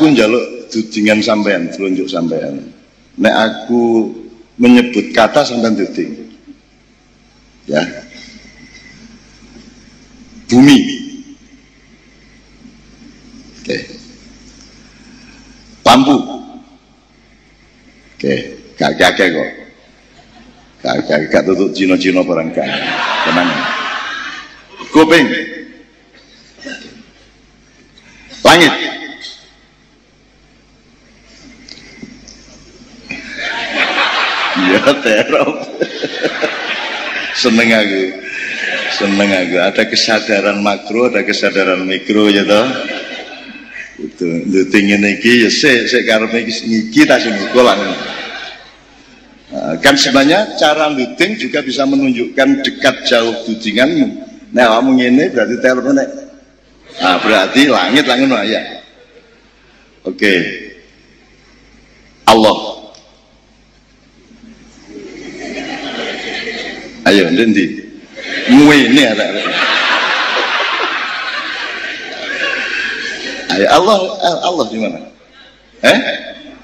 aku njaluk dudingan sampean, telunjuk sampean. Nek aku menyebut kata sampean duding. Ya. Bumi. Oke. Lampu. Oke, gak kakek kok. Gak gak gak tutup Cina-Cina barang gak. Tenang. Kuping. Langit. Terop. Seneng aku. Seneng aku. Ada kesadaran makro, ada kesadaran mikro ya toh. Itu luting ini iki ya sik karep iki ngiki ta sing lah. Nah, kan sebenarnya cara luting juga bisa menunjukkan dekat jauh dudinganmu. Nah, kamu ini berarti nek. Nah, berarti langit langit ya. Oke. Allah. Ayo, nanti. Mui ini ada. Ayo, Allah, Allah di mana? Eh?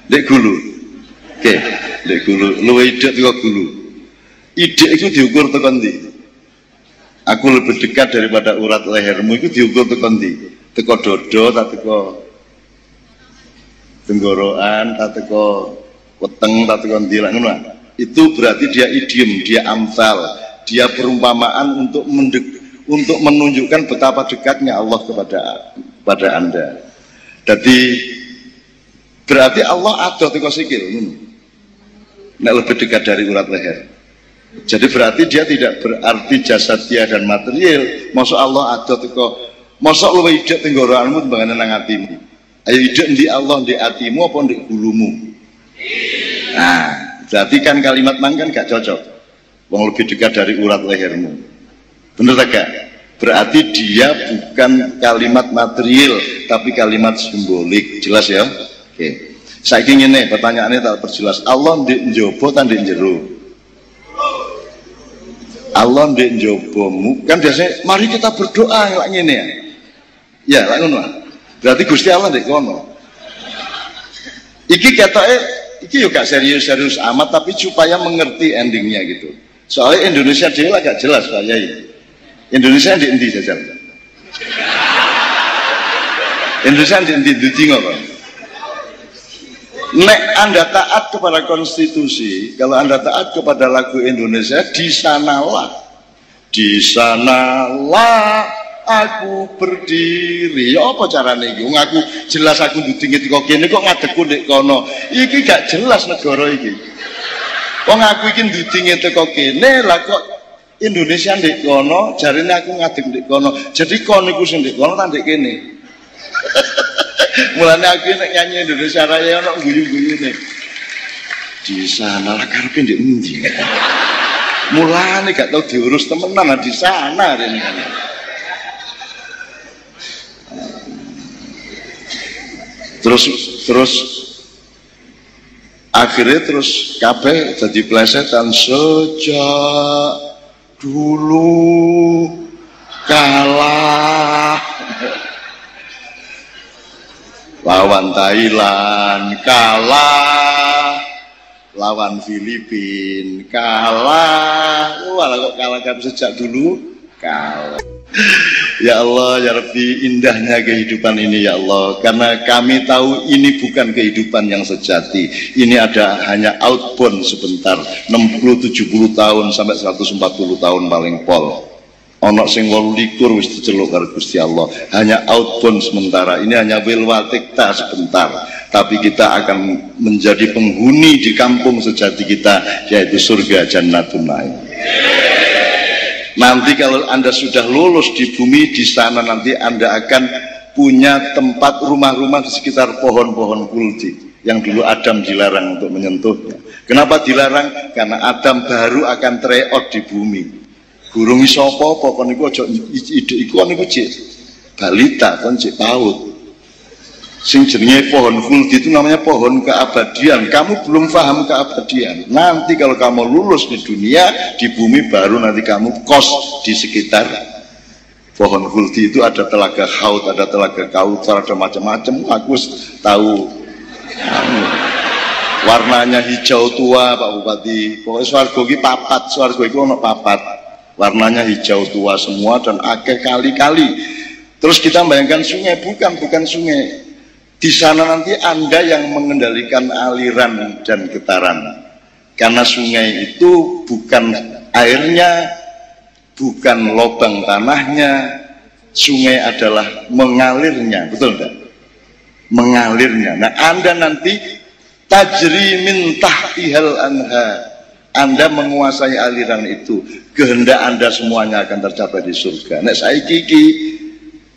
Dek gulu. Oke, dek gulu. Lu ide tiga gulu. Ide itu diukur tekan di. Aku lebih dekat daripada urat lehermu itu diukur tekan di. Teko dodo, tak teko tenggorokan, tak teko weteng, tak teko ndilak Itu berarti dia idiom, dia amsal, dia perumpamaan untuk mendek, untuk menunjukkan betapa dekatnya Allah kepada kepada anda. Jadi berarti Allah ada teko sikil, Nek lebih dekat dari urat leher. Jadi berarti dia tidak berarti jasad dia dan material. Masuk Allah ada teko, masuk lu hidup tenggorokanmu timbangan nang hatimu. Ayo hidup di Allah di hatimu apa di bulumu. Nah, berarti kan kalimat mang kan gak cocok. Wong lebih dekat dari urat lehermu. Bener tak? Berarti dia bukan kalimat material, tapi kalimat simbolik. Jelas ya? Oke. Saya ingin ini pertanyaannya tak perjelas. Allah di njobo tan di jero. Allah di njobomu kan biasanya mari kita berdoa lagi ini ya. Ya, lak ngono. Berarti Gusti Allah di kono. Iki ketoke iki juga serius-serius amat tapi supaya mengerti endingnya gitu. Soalnya Indonesia dia agak jelas Pak Yai. Indonesia di endi jajal? Indonesia di endi di apa? Nek Anda taat kepada konstitusi, kalau Anda taat kepada lagu Indonesia, di sanalah, di sanalah aku berdiri. Ya apa carane iki? Wong aku jelas aku ndudinge teko kene kok ngadeku nek kono. Iki gak jelas negara iki. Wong aku iki ndudinge teko kene lah kok Indonesia di kono, ini aku ngadeg di kono. Jadi kono iku sing di kono tak ndek kene. Mulane aku nek nyanyi Indonesia Raya ono guyu nih. Di sana lah karepe ndek endi. Mulane gak tau diurus temenan di sana rene. Terus terus akhirnya terus kabeh jadi plesetan sejak dulu. Kalah. Lawan Thailand kalah. Lawan Filipina kalah. Wah kok kalah kan sejak dulu? Kalah Ya Allah, ya Rabbi, indahnya kehidupan ini ya Allah. Karena kami tahu ini bukan kehidupan yang sejati. Ini ada hanya outbound sebentar. 60-70 tahun sampai 140 tahun paling pol. Ono sing wolu likur wis diceluk karo Gusti Allah. Hanya outbound sementara. Ini hanya wilwatikta sebentar. Tapi kita akan menjadi penghuni di kampung sejati kita yaitu surga Jannatun Naim. Nanti kalau Anda sudah lulus di bumi, di sana nanti Anda akan punya tempat rumah-rumah di sekitar pohon-pohon kulti yang dulu Adam dilarang untuk menyentuhnya. Kenapa dilarang? Karena Adam baru akan treot di bumi. Burung iso apa-apa kon iku aja ide iku niku cek balita kon cek paut sing jenenge pohon khuldi itu namanya pohon keabadian kamu belum paham keabadian nanti kalau kamu lulus di dunia di bumi baru nanti kamu kos di sekitar pohon kulti itu ada telaga haut, ada telaga kautsar, ada macam-macam. Aku tahu anu, warnanya hijau tua Pak Bupati. Pokoknya swargo ini papat, swargo itu ono papat. Warnanya hijau tua semua dan akeh kali-kali. Terus kita bayangkan sungai, bukan, bukan sungai. Di sana nanti Anda yang mengendalikan aliran dan getaran. Karena sungai itu bukan airnya, bukan lubang tanahnya, sungai adalah mengalirnya, betul enggak? Mengalirnya. Nah, Anda nanti tajri min tahtihal anha. Anda menguasai aliran itu, kehendak Anda semuanya akan tercapai di surga. Nek saya kiki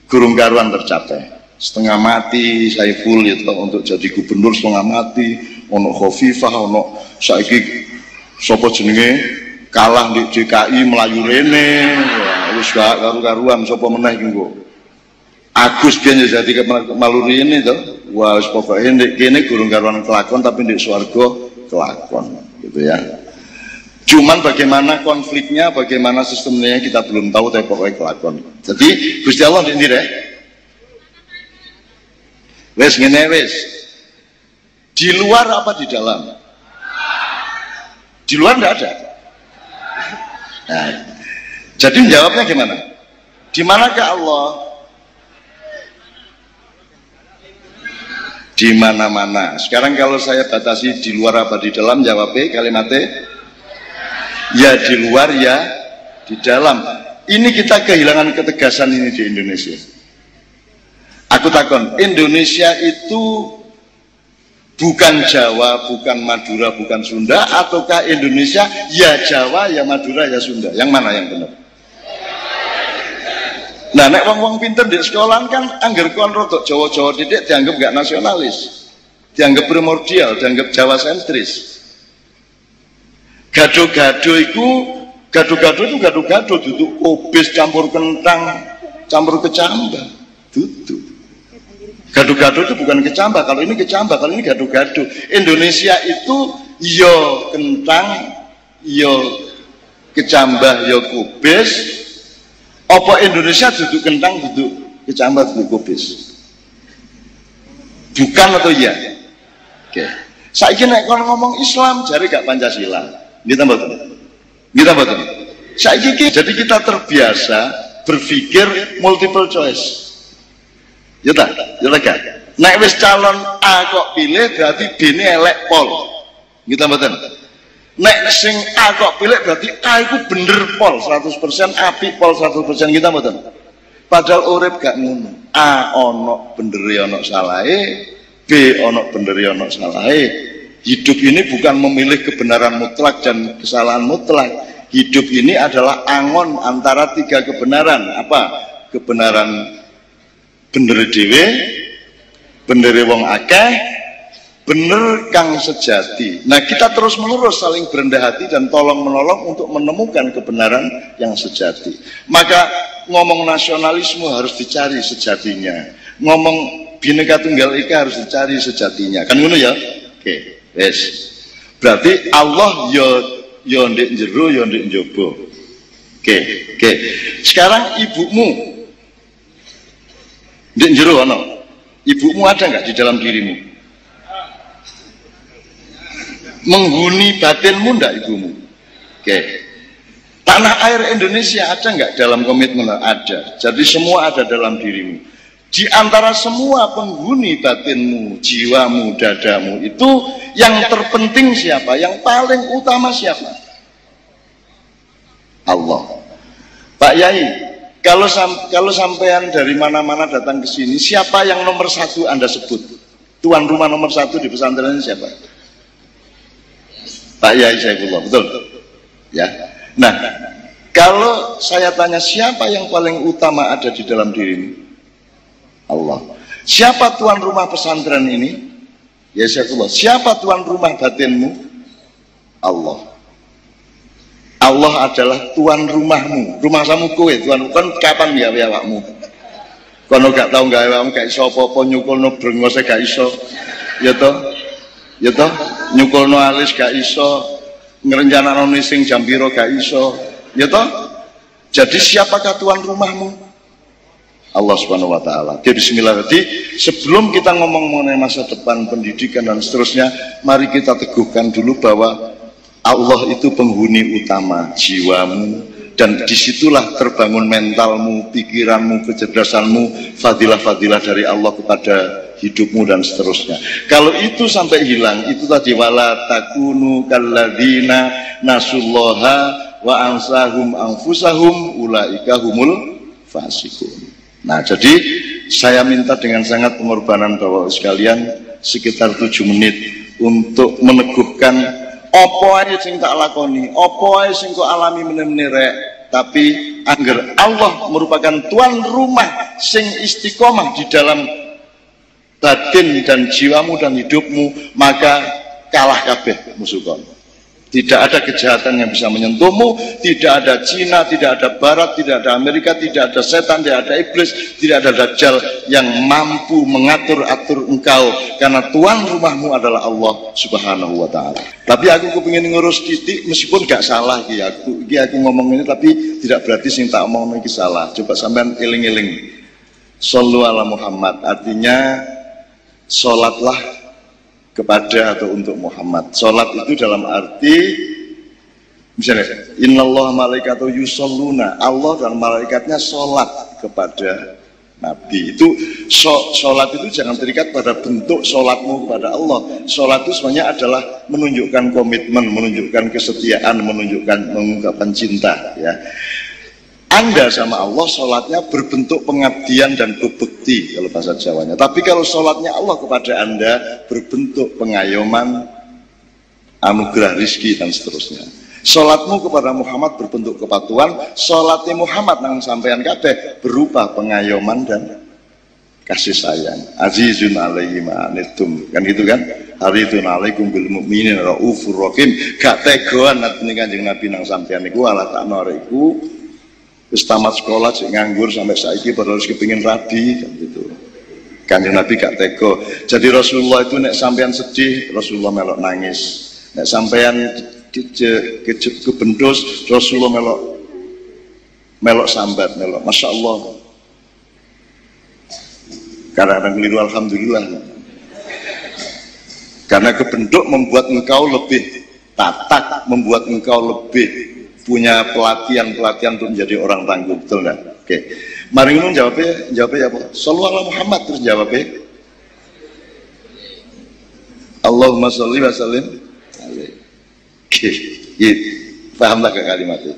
gurung karuan tercapai. Setengah mati saya full itu untuk jadi gubernur setengah mati, ono khofifah, ono saiki sopo jenenge? Kalah di DKI Melayu Rene. Wis gak karu-karuan sapa meneh iki Agus biyen ya jadi Maluri ini tuh wah wis pokoke ndek kene gurung karuan kelakon tapi ndek swarga kelakon gitu ya. Cuman bagaimana konfliknya bagaimana sistemnya kita belum tahu tapi pokoknya kelakon. Jadi Gusti Allah ndire wes ngene wes di luar apa di dalam di luar enggak ada Nah, jadi jawabnya gimana? Di manakah Allah? Di mana-mana. Sekarang kalau saya batasi di luar apa di dalam, jawabnya kalimatnya ya di luar ya di dalam. Ini kita kehilangan ketegasan ini di Indonesia. Aku takon, Indonesia itu bukan Jawa, bukan Madura, bukan Sunda, ataukah Indonesia ya Jawa, ya Madura, ya Sunda? Yang mana yang benar? Nah, nek wong-wong pinter di sekolah kan angger kon rotok Jawa-Jawa didik dianggap gak nasionalis. Dianggap primordial, dianggap Jawa sentris. Gado-gado itu gado-gado itu gado-gado duduk obes campur kentang, campur kecambah. Duduk. Gado-gado itu bukan kecambah, kalau ini kecambah, kalau ini gado-gado. Indonesia itu yo kentang, yo kecambah, yo kubis. Apa Indonesia duduk kentang, duduk kecambah, duduk kubis? Bukan atau iya? Oke. Saya kira kalau ngomong Islam, jari gak Pancasila. Kita betul. Kita betul. Saya kira jadi kita terbiasa berpikir multiple choice. Ya tak? Ya tak? Nek wis calon A kok pilih berarti B ini elek pol. Kita mboten. Nek sing A kok pilih berarti A itu bener pol 100% api pol 100% kita mboten. Padahal urip gak ngono. A ono bener ya ono salahe, B ono bener ya ono salahe. Hidup ini bukan memilih kebenaran mutlak dan kesalahan mutlak. Hidup ini adalah angon antara tiga kebenaran. Apa? Kebenaran bener dhewe bener wong akeh bener kang sejati. Nah kita terus menerus saling berendah hati dan tolong menolong untuk menemukan kebenaran yang sejati. Maka ngomong nasionalisme harus dicari sejatinya. Ngomong bineka tunggal ika harus dicari sejatinya. Kan ngono ya? Oke yes berarti Allah yo yo ndek jero yo ndek oke oke. Sekarang ibumu di jero ono. Ibumu ada nggak di dalam dirimu? Menghuni batinmu ndak ibumu? Oke. Tanah air Indonesia ada nggak dalam komitmen? Ada. Jadi semua ada dalam dirimu. Di antara semua penghuni batinmu, jiwamu, dadamu itu yang terpenting siapa? Yang paling utama siapa? Allah. Pak Yai, kalau sam kalau sampean dari mana-mana datang ke sini, siapa yang nomor satu Anda sebut? Tuan rumah nomor satu di pesantren ini siapa? Pak Yai Saifullah, betul? Ya. Nah, kalau saya tanya siapa yang paling utama ada di dalam dirimu? Allah. Siapa tuan rumah pesantren ini? Ya Saifullah. Siapa tuan rumah batinmu? Allah. Allah adalah tuan rumahmu. Rumah kamu kowe tuan kan kapan ya awakmu? Kono gak tau gak awakmu gak iso apa-apa nyukulno brengose gak iso. Ya toh? Ya toh? Nyukulno alis gak iso. Ngrencanakno nising jam piro gak iso. Ya toh? Jadi siapakah tuan rumahmu? Allah Subhanahu wa taala. Oke bismillah. Jadi sebelum kita ngomong mengenai masa depan pendidikan dan seterusnya, mari kita teguhkan dulu bahwa Allah itu penghuni utama jiwamu dan di situlah terbangun mentalmu, pikiranmu, kecerdasanmu, fadilah-fadilah dari Allah kepada hidupmu dan seterusnya. Kalau itu sampai hilang, itu tadi wala takunu kalladina nasullaha wa ansahum anfusahum ulaika humul fasikun. Nah, jadi saya minta dengan sangat pengorbanan Bapak sekalian sekitar tujuh menit untuk meneguhkan apa ae sing tak lakoni, apa ae sing kok alami meneh tapi angger Allah merupakan tuan rumah sing istiqomah di dalam batin dan jiwamu dan hidupmu maka kalah kabeh musuh tidak ada kejahatan yang bisa menyentuhmu, tidak ada Cina, tidak ada Barat, tidak ada Amerika, tidak ada setan, tidak ada iblis, tidak ada dajjal yang mampu mengatur-atur engkau karena tuan rumahmu adalah Allah Subhanahu wa taala. Tapi aku kepingin ngurus titik meskipun gak salah ya aku, iki aku ngomong ini tapi tidak berarti sing tak omong ini salah. Coba sampean iling-iling. Sallu ala Muhammad artinya sholatlah kepada atau untuk Muhammad. Sholat itu dalam arti misalnya Innallah malaikatu yusalluna. Allah dan malaikatnya sholat kepada Nabi. Itu sholat itu jangan terikat pada bentuk sholatmu kepada Allah. Sholat itu sebenarnya adalah menunjukkan komitmen menunjukkan kesetiaan menunjukkan mengungkapkan cinta ya anda sama Allah sholatnya berbentuk pengabdian dan bebekti kalau bahasa Jawanya. Tapi kalau sholatnya Allah kepada Anda berbentuk pengayoman, anugerah rizki dan seterusnya. Sholatmu kepada Muhammad berbentuk kepatuhan, sholatnya Muhammad nang sampean kabeh berupa pengayoman dan kasih sayang. Azizun alaihi ma'anitum. Kan gitu kan? Hari itu alaikum bil mu'minin raufur rahim. Gak tegoan nanti kanjeng Nabi nang sampean iku ala tak noriku Terus tamat sekolah sih nganggur sampai saiki baru harus kepingin rabi gitu. Kanjeng Nabi gak teko. Jadi Rasulullah itu nek sampean sedih, Rasulullah melok nangis. Nek sampean kebendos, Rasulullah melok melok sambat, melok Masya Allah. Karena kadang keliru Alhamdulillah. Karena kebentuk membuat engkau lebih tatak, membuat engkau lebih punya pelatihan-pelatihan untuk menjadi orang tangguh, betul enggak? Oke. Mari ngomong jawabnya, jawabnya apa? Sallallahu Muhammad terus jawabnya. Allahumma sholli wa sallim Oke. Iya. Pahamlah ke kalimat itu.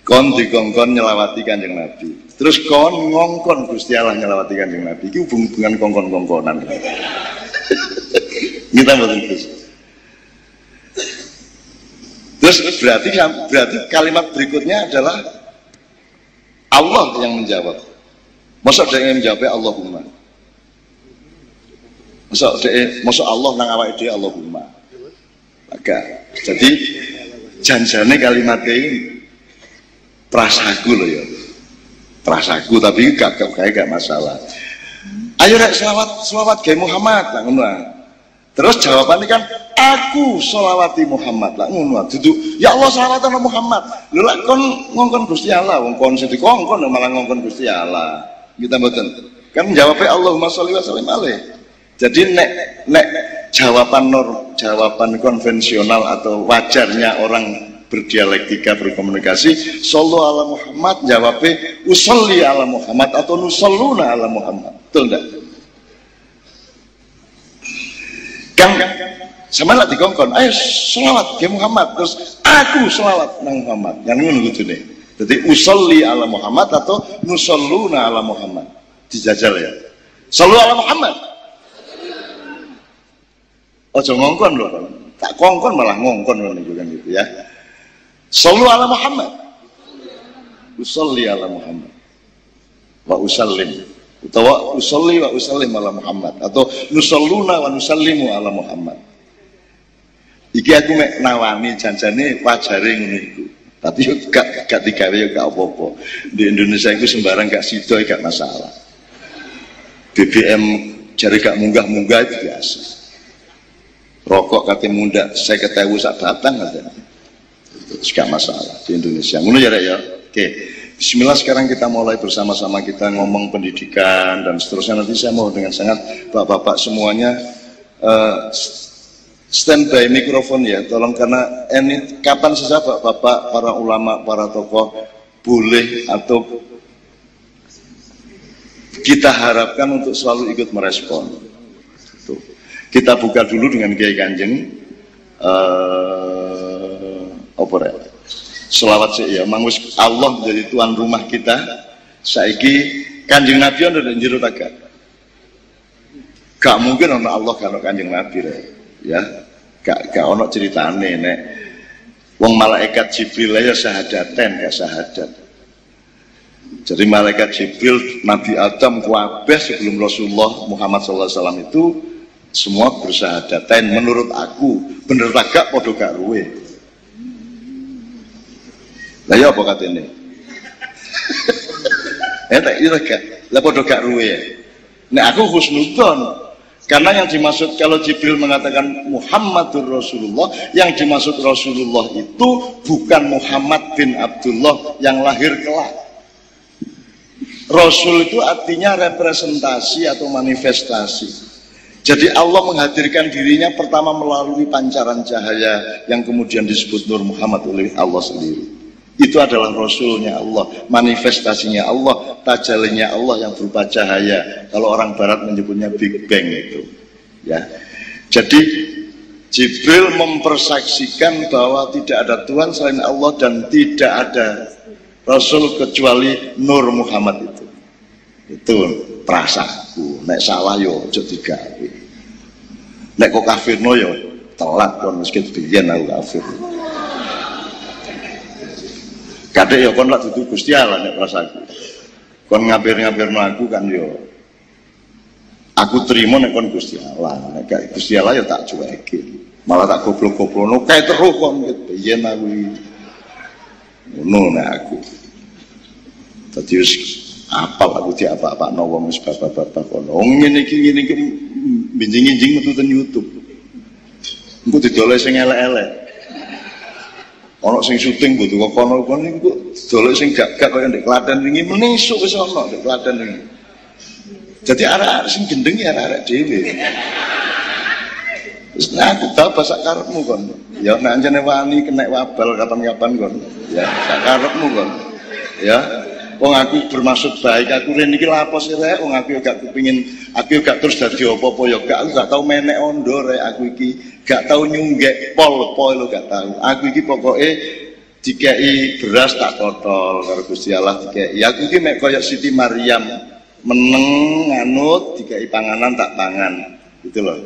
Kon dikongkon nyelawati kanjeng Nabi. Terus kon ngongkon Gusti Allah nyelawati kanjeng Nabi. Iki hubungan kongkon-kongkonan. Kita terus. Terus berarti berarti kalimat berikutnya adalah Allah yang menjawab. Masa dia yang menjawabnya Allahumma. Masa dia, masa Allah nang awake dia Allahumma. Maka jadi janjane kalimat ini prasaku loh ya. Prasaku tapi gak kayak gak masalah. Ayo rek selawat selawat ke Muhammad lah ngono. Terus jawabannya kan aku sholawati Muhammad. Lah ngono duduk. Ya Allah sholawatan Muhammad. Lho lah kon ngongkon Gusti Allah. Wong kon sing dikongkon malah ngongkon Gusti Allah. Kita mboten? Kan jawabnya Allahumma sholli wa sallim alaih jadi nek nek jawaban norm jawaban konvensional atau wajarnya orang berdialektika berkomunikasi sallu ala Muhammad jawabnya usolli ala Muhammad atau nusalluna ala Muhammad. Betul enggak Gang sama lah dikongkon, ayo selawat ke Muhammad terus aku selawat nang Muhammad. Yang ngono kudune. Jadi usolli ala Muhammad atau nusalluna ala Muhammad. Dijajal ya. Sallu ala Muhammad. Ojo ngongkon loh. Tak kongkon malah ngongkon loh nih kan gitu ya. Sallu ala Muhammad. Usolli ala Muhammad. Wa usallim utawa usolli wa usallim ala Muhammad. Atau nusalluna wa nusallimu ala Muhammad. Iki aku mek nawani janjane wajare ngono iku. Tapi yo gak gak digawe yo gak apa-apa. Di Indonesia itu sembarang gak sido gak masalah. BBM jari gak munggah-munggah itu biasa. Rokok kate munda saya ketahui sak batang aja gak masalah di Indonesia. Ngono ya ya? Oke Bismillah sekarang kita mulai bersama-sama kita ngomong pendidikan dan seterusnya nanti saya mau dengan sangat bapak-bapak semuanya uh, standby mikrofon ya tolong karena ini kapan saja bapak-bapak para ulama para tokoh boleh atau kita harapkan untuk selalu ikut merespon. Tuh. Kita buka dulu dengan Kiai Kanjeng. Uh, apa ya? Selawat sih ya, mangus Allah menjadi tuan rumah kita. Saiki Kanjeng Nabi ada di jero taga. Gak mungkin ono Allah kalau Kanjeng Nabi re. ya. Gak gak ono ceritane nek wong malaikat Jibril ya sahadaten gak sahadat. Jadi malaikat Jibril, Nabi Adam, kuabeh sebelum Rasulullah Muhammad SAW itu semua bersahadaten menurut aku bener tagak podo gak ruwe lah ya apa ya tak iya gak. Lah padha gak ruwe. Nah aku husnudzon. Karena yang dimaksud kalau Jibril mengatakan Muhammadur Rasulullah, yang dimaksud Rasulullah itu bukan Muhammad bin Abdullah yang lahir kelak. Rasul itu artinya representasi atau manifestasi. Jadi Allah menghadirkan dirinya pertama melalui pancaran cahaya yang kemudian disebut Nur Muhammad oleh Allah sendiri. Itu adalah Rasulnya Allah, manifestasinya Allah, tajalinya Allah yang berupa cahaya. Kalau orang Barat menyebutnya Big Bang itu. Ya, jadi Jibril mempersaksikan bahwa tidak ada Tuhan selain Allah dan tidak ada Rasul kecuali Nur Muhammad itu. Itu perasaku. Nek salah yo aja digawe. Nek kok kafirno yo telat kon mesti biyen aku kafir. Kadek ya kon lak dudu Gusti Allah nek rasaku. Kon ngabir-ngabirno aku kan yo aku terima nek kon Gusti Allah. Nek Gusti Allah ya tak cuekin. Malah tak goblok-goblokno kae terus kon yen aku ngono nek aku. Dadi wis apal aku di apa-apa no wong bapak-bapak kono. Wong ngene iki ngene iki binjing-binjing metu YouTube. Engko didoleh sing elek-elek. Ono sing syuting butuh kono kono niku dolek sing gak-gak kaya ndek Klaten wingi menisuk wis ono ndek Klaten wingi. Jadi arek-arek sing gendeng ya arek-arek dhewe. Nah aku tau sak karepmu kon. Ya nek anjene wani kena wabal kapan-kapan kon. Ya sak karepmu kon. Ya. Wong aku bermaksud baik, aku rene iki lapo sih rek, wong aku gak kepengin aku gak terus dadi apa-apa ya gak aku gak tau menek ondo rek aku iki gak tau nyunggek pol pol lo gak tau. Aku iki pokoke dikei beras tak totol karo Gusti Allah dikei. Aku iki mek koyo Siti Maryam meneng nganut dikei panganan tak pangan. Gitu loh.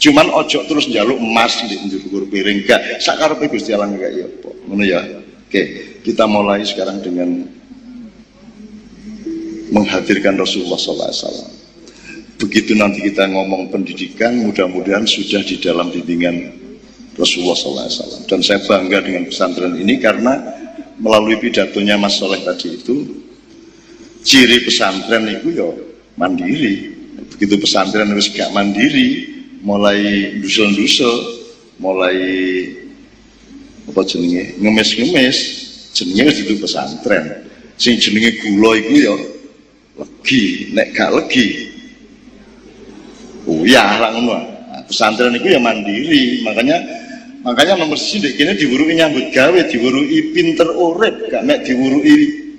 Cuman ojo terus njaluk emas di njukur piring gak sakarepe Gusti Allah gak ya apa. Ngono ya. Oke, kita mulai sekarang dengan menghadirkan Rasulullah SAW. Begitu nanti kita ngomong pendidikan, mudah-mudahan sudah di dalam bimbingan Rasulullah SAW. Dan saya bangga dengan pesantren ini karena melalui pidatonya Mas Soleh tadi itu, ciri pesantren itu ya mandiri. Begitu pesantren harus gak mandiri, mulai dusul-dusul, mulai apa jenenge ngemis-ngemis, jenenge itu pesantren. Sing jenenge gula itu ya legi nek gak legi oh ya lah ngono. Nah, pesantren itu ya mandiri. Makanya makanya nomor sidik kini diwurui nyambut gawe diwurui pinter urip. Gak nek diwurui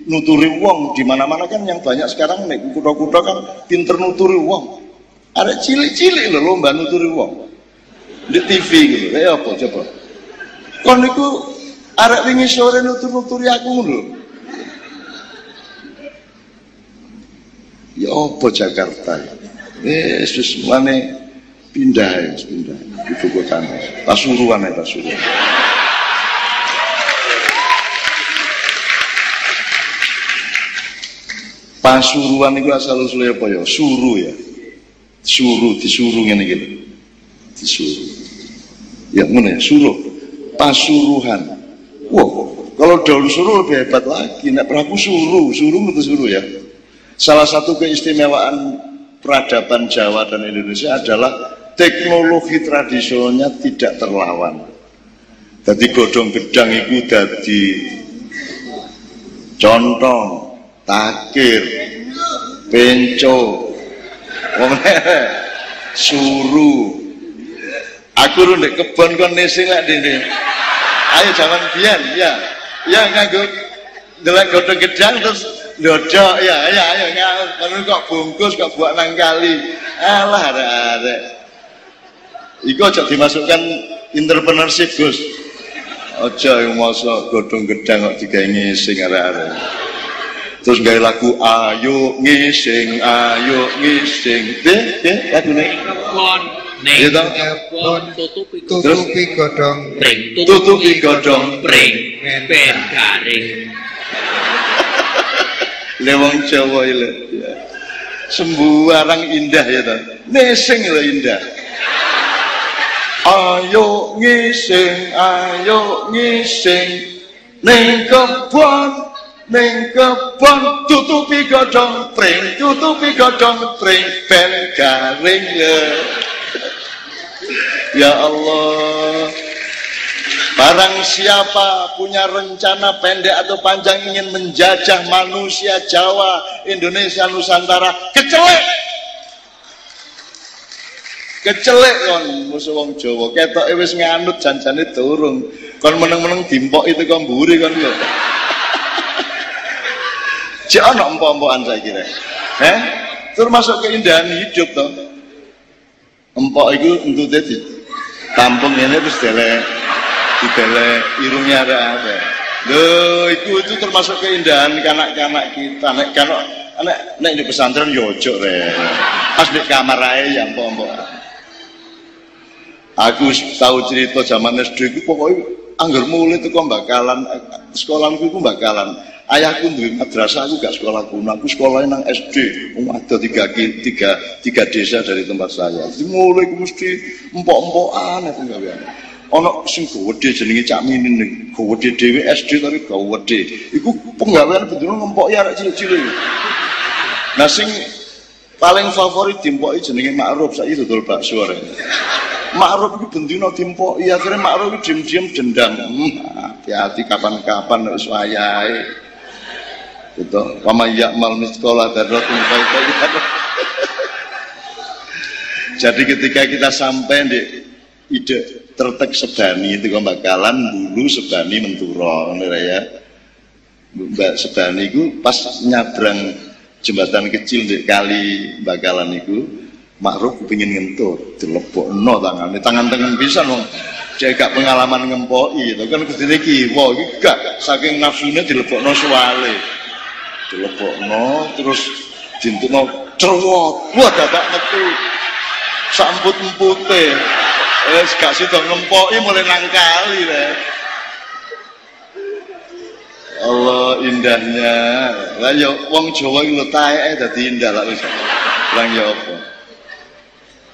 nuturi wong. Di mana mana kan yang banyak sekarang nek kuda-kuda kan pinter nuturi wong. Ada cilik-cilik loh lomba nuturi wong. Di TV gitu. Ya apa coba? Kon niku arek wingi sore nutur-nuturi aku lho. Ya apa Jakarta eh wis mulane pindah ya pindah ibu kota Pasuruan ya Pasuruan Pasuruan itu asal usulnya apa ya? Suru ya. Suru, disuruh ngene iki. Disuruh. Ya ngono ya, suruh. Pasuruhan. Wah, kalau dahulu suruh lebih hebat lagi. Nek Prabu suruh, suruh itu suruh ya. Salah satu keistimewaan peradaban Jawa dan Indonesia adalah teknologi tradisionalnya tidak terlawan. Jadi godong gedang itu dari contong takir penco suru. Aku nek kebon kon nesing lek dene ayo jaman biyen ya ya nganggo delek godhong gedang terus dodok ya ya ayo ngono kok bungkus kok buat nang kali alah arek-arek iku aja dimasukkan entrepreneurship Gus aja yang masa godhong gedang kok digawe ngising arek-arek terus gawe lagu ayo ngising ayo ngising deh deh lagune Ning Iya, kebon tutupi tutupi godhong pring tutupi godhong pring ben garing lewong Jawa ile ya. sembarang indah ya ta? Nesing lho indah. Ayo ngising ayo ngising. Ning kebon ning kebon tutupi godhong pring tutupi godhong pring ben garing ya. Ya Allah Barang siapa punya rencana pendek atau panjang ingin menjajah manusia Jawa, Indonesia, Nusantara, kecelek. Kecelek kon musuh wong Jawa. Ketoke wis nganut janjane durung. Kon meneng-meneng dimpok itu kon mburi kon lho. Cek ana empok-empokan saiki rek. Eh? Termasuk keindahan hidup toh. Empok itu entute di tampung ini terus delek dibele irungnya ada apa Loh, itu itu termasuk keindahan kanak-kanak kita. Nek kalau nek nek di pesantren yojo re. Pas di kamar aja yang pompok. Aku tahu cerita zaman SD itu pokoknya anggar mulai itu kok bakalan sekolahku itu bakalan ayahku duwe madrasah aku gak sekolah kuno aku sekolahnya nang SD um, ada tiga, tiga, tiga desa dari tempat saya jadi mulai aku mesti empok-empokan itu gak biasa ana sing gawedhe jenenge Cak Minin ning gawedhe dhewe SD tapi gawedhe iku penggawean bendina ngempok ya arek cilik-cilik. Nah sing paling favorit dimpoki jenenge Ma'ruf. Saiki dodol bakso arek. Ma'ruf iku bendina dimpoki akhire Ma'ruf diam-diam dendam hmm, hati-hati kapan-kapan wis wayahe. Gitu. Wama ya'mal misqala dzarratin khairan jadi ketika kita sampai di ide tertek sebani itu kan bakalan dulu sebani menturo ya. Mbak Sebani itu pas nyabrang jembatan kecil di kali bakalan itu Makruf kepingin ngentur dilepok no tangan tangan tangan bisa no dia gak pengalaman ngempoi itu kan ketini kiwa gak saking nafsunya dilepok no suale dilepok no terus jintuk no cerwot. Wah dapat metu samput empute Wes gak sida ngempoki mulai nangkali deh. Allah indahnya. Lah ya wong Jawa iki lho taeke dadi indah lah wis. Lang ya apa?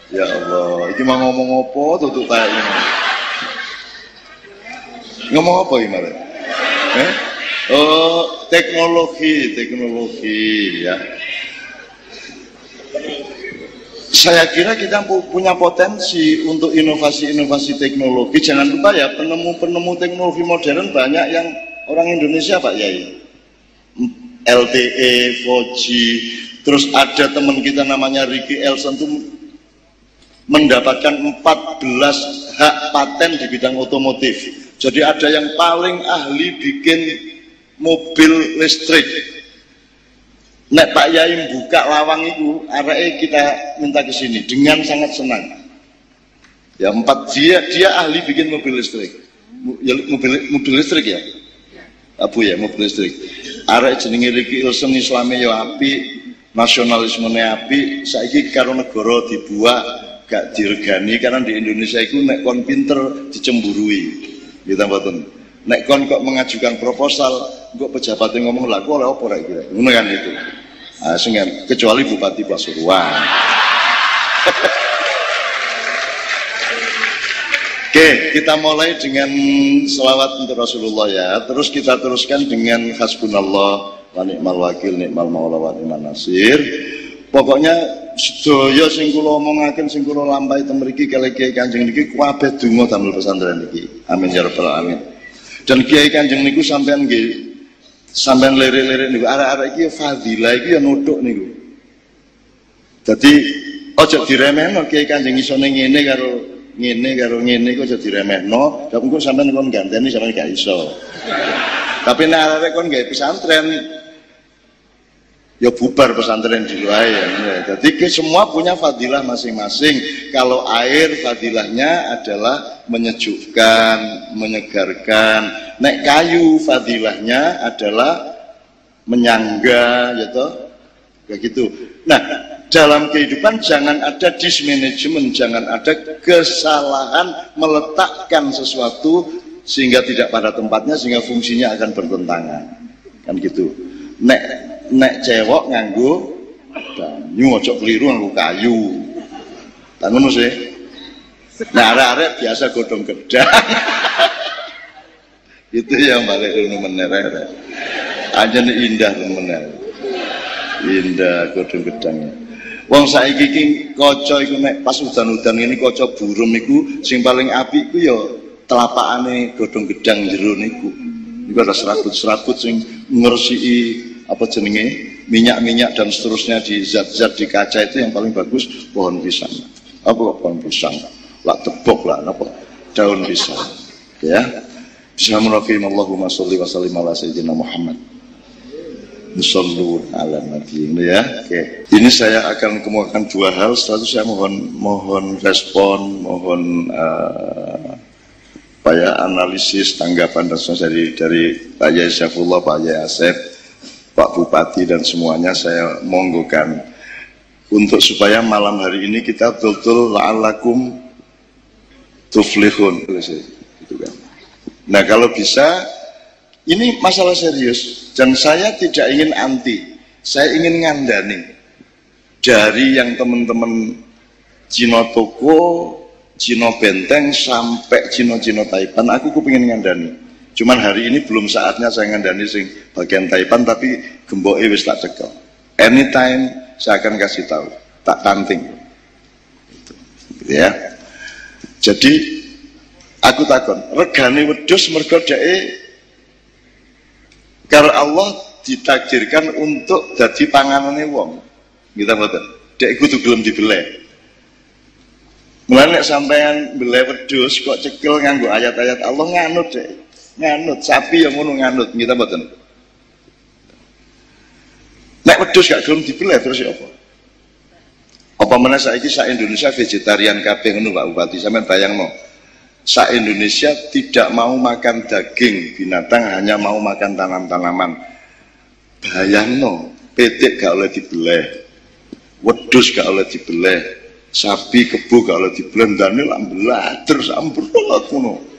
Ya Allah, iki mau ngomong apa tutuk taek ini. Ngomong apa iki mare? Eh? Oh, teknologi, teknologi ya saya kira kita punya potensi untuk inovasi-inovasi teknologi. Jangan lupa ya, penemu-penemu teknologi modern banyak yang orang Indonesia Pak Yai. LTE, 4G, terus ada teman kita namanya Ricky Elson itu mendapatkan 14 hak paten di bidang otomotif. Jadi ada yang paling ahli bikin mobil listrik Nek Pak Yai buka lawang itu, arahnya kita minta ke sini dengan sangat senang. Ya empat dia dia ahli bikin mobil listrik, ya, mobil mobil listrik ya, Abu ya mobil listrik. Arah jenenge Riki Ilsen Islamnya ya api, nasionalisme api. Saiki karo negara dibuat gak diregani karena di Indonesia itu nek kon pinter dicemburui, gitu mboten. Nek kon kok mengajukan proposal, kok pejabatnya ngomong lagu oleh apa kira, ngono kan itu. Nah, sehingga, kecuali Bupati Pasuruan. Oke, kita mulai dengan selawat untuk Rasulullah ya. Terus kita teruskan dengan hasbunallah wa ni'mal wakil ni'mal maula wa ni'mal nasir. Pokoknya sedaya sing kula omongaken sing kula lampahi teng mriki kali Kiai Kanjeng niki kabeh donga damel pesantren niki. Amin ya rabbal alamin. Dan Kiai Kanjeng niku sampean nggih sampean lirik-lirik niku arek-arek iki ya fadilah iki ya nuthuk niku. Dadi aja diremehno kiai Kanjeng isone ngene karo ngene karo ngene iku aja diremehno, ya engko sampean kon ganteni sampean gak iso. Tapi nek arek kon gawe pesantren ya bubar pesantren di luar ya. Jadi semua punya fadilah masing-masing. Kalau air fadilahnya adalah menyejukkan, menyegarkan. Nek kayu fadilahnya adalah menyangga, gitu. Kayak gitu. Nah, dalam kehidupan jangan ada dismanagement, jangan ada kesalahan meletakkan sesuatu sehingga tidak pada tempatnya sehingga fungsinya akan bertentangan. Kan gitu. Nek nek cewek nganggo banyu aja keliru nganggo kayu. Tak ngono sih. Nah, arek-arek biasa godong gedang. itu yang balik menereh. Aja indah menereh. Indah godong gedangnya. Wong saiki iki kaca iku nek pas udan-udan ini kaca burum iku sing paling apik iku ya telapakane godhong gedang jero niku. Iku ada serabut-serabut sing ngresiki apa jenenge minyak-minyak dan seterusnya di zat-zat di kaca itu yang paling bagus pohon pisang. Apa pohon pisang? Lah tebok lah apa daun pisang. Ya. Bismillahirrahmanirrahim. Allahumma sholli wa sallim ala sayyidina Muhammad. Musallu ala nabi ya. Oke. Ini saya akan kemukakan dua hal. Itu saya mohon mohon respon, mohon uh, ya analisis tanggapan dan dari dari Pak Yai Syafullah, Pak Yai Asep, Pak Bupati dan semuanya saya monggokan untuk supaya malam hari ini kita betul-betul la'alakum tuflihun. Gitu kan. Nah kalau bisa ini masalah serius dan saya tidak ingin anti, saya ingin ngandani dari yang teman-teman Cino Toko, Cino Benteng sampai Cino-Cino Taipan, aku kepingin ngandani. Cuman hari ini belum saatnya saya ngandani sing bagian Taipan, tapi gembok wis tak cekel. Anytime saya akan kasih tahu, tak tanting. Gitu ya. Jadi aku takon, regane wedhus mergo dheke karena Allah ditakdirkan untuk jadi panganannya wong. Kita betul. Dek kudu gelem dibeleh. Mulane sampean beleh wedhus kok cekel nganggo ayat-ayat Allah nganut dek. Nganut sapi yang ngono nganut kita betul. Nek wedhus gak gelem dibeleh terus ya apa? Apa mana saiki sak Indonesia vegetarian kabeh ngono Pak Bupati sampean bayangno sa Indonesia tidak mau makan daging binatang hanya mau makan tanam-tanaman bayangno petik gak oleh dibeleh wedus gak oleh dibeleh sapi kebu gak oleh dibeleh dan ini belah terus ambrolot ngono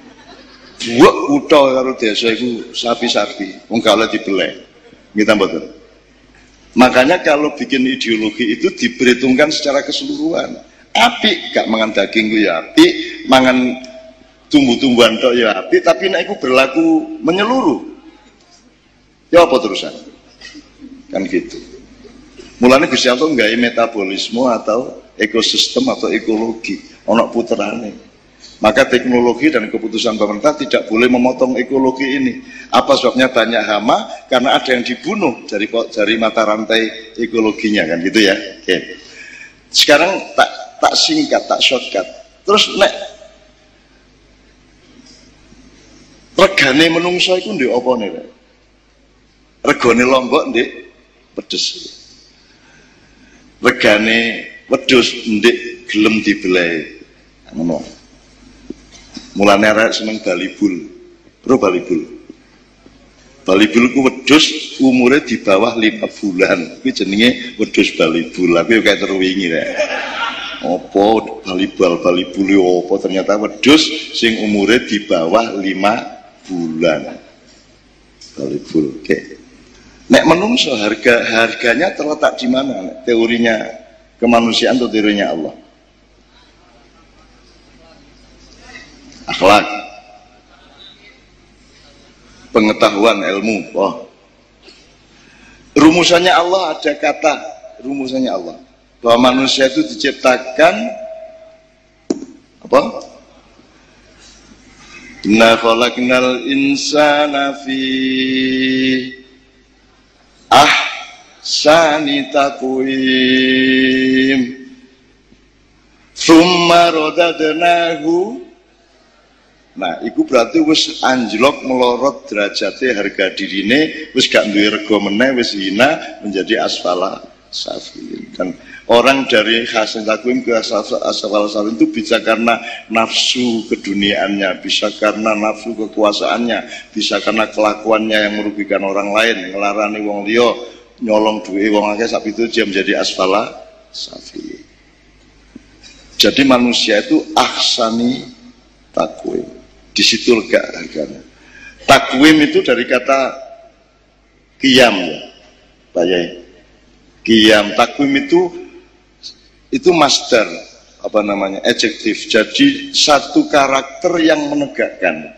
buat kutha karo desa itu sapi-sapi wong gak oleh dibeleh kita betul makanya kalau bikin ideologi itu diperhitungkan secara keseluruhan. Api gak mangan daging gue ya api mangan tumbuh-tumbuhan tok ya api tapi nek iku berlaku menyeluruh. Ya apa terusan? Kan gitu. Mulanya Gusti Allah nggak metabolisme atau ekosistem atau ekologi ono puterane maka teknologi dan keputusan pemerintah tidak boleh memotong ekologi ini. Apa sebabnya banyak hama? Karena ada yang dibunuh dari dari mata rantai ekologinya kan gitu ya? Oke. Sekarang tak tak singkat tak shortcut. Terus nek regane menungso iku ndek apa nih regane lombok ndek pedes. Regane wedhus ndek gelem dibelai. Ngono mulane arek seneng balibul pro balibul balibul ku wedhus umure di bawah lima bulan. Kuwi jenenge wedhus balibul aku kayak terwingi rek. Apa balibal balibul apa? Ternyata wedhus sing umure di bawah lima bulan. Kali full oke. Nek menungso harga harganya terletak di mana? Teorinya kemanusiaan atau teorinya Allah akhlak. Pengetahuan ilmu. Oh rumusannya Allah ada kata rumusannya Allah. Bahwa manusia itu diciptakan apa? Inna khalaqnal insana fi ahsani takwim Summa rodadnahu Nah, itu berarti wis anjlok melorot derajatnya harga dirine, wis gak duwe rego meneh, wis hina menjadi asfala safilin. Dan orang dari hasil takwim ke asfala safilin itu bisa karena nafsu keduniaannya, bisa karena nafsu kekuasaannya, bisa karena kelakuannya yang merugikan orang lain, ngelarani wong liya, nyolong duit wong akeh sak itu dia menjadi asfala safilin. Jadi manusia itu ahsani takwim di situ lega harganya. Takwim itu dari kata kiam ya, Pak Yai. Kiam, takwim itu itu master apa namanya adjektif. Jadi satu karakter yang menegakkan.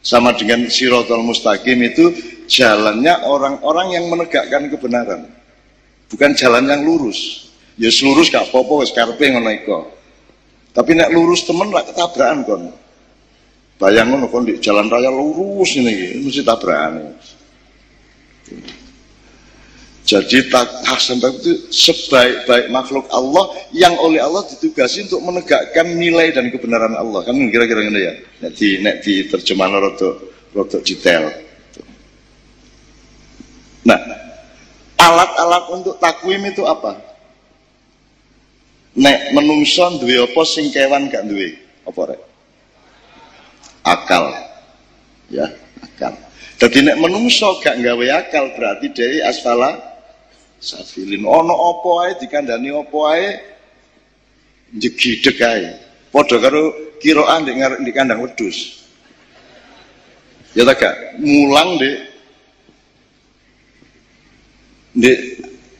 Sama dengan sirotol mustaqim itu jalannya orang-orang yang menegakkan kebenaran. Bukan jalan yang lurus. Ya lurus gak apa-apa wis karepe ngono Tapi nek lurus temen lah ketabrakan kon. Bayangkan kon di jalan raya lurus ini, mesti tabrakan. Jadi Hasan itu sebaik-baik makhluk Allah yang oleh Allah ditugasi untuk menegakkan nilai dan kebenaran Allah. Kan kira-kira ini ya. Nek di nek di terjemahan roto roto detail. Nah, alat-alat untuk takwim itu apa? Nek menungso duwe apa sing kewan gak duwe? Apa rek? Akal. Ya akal. Jadi nek menungso gak nggawe akal berarti dari asfala safilin. Ono opo ae dikandani opo ae jegideg ae. Padha karo kiraan di, di kandang wedus ya tak mulang di di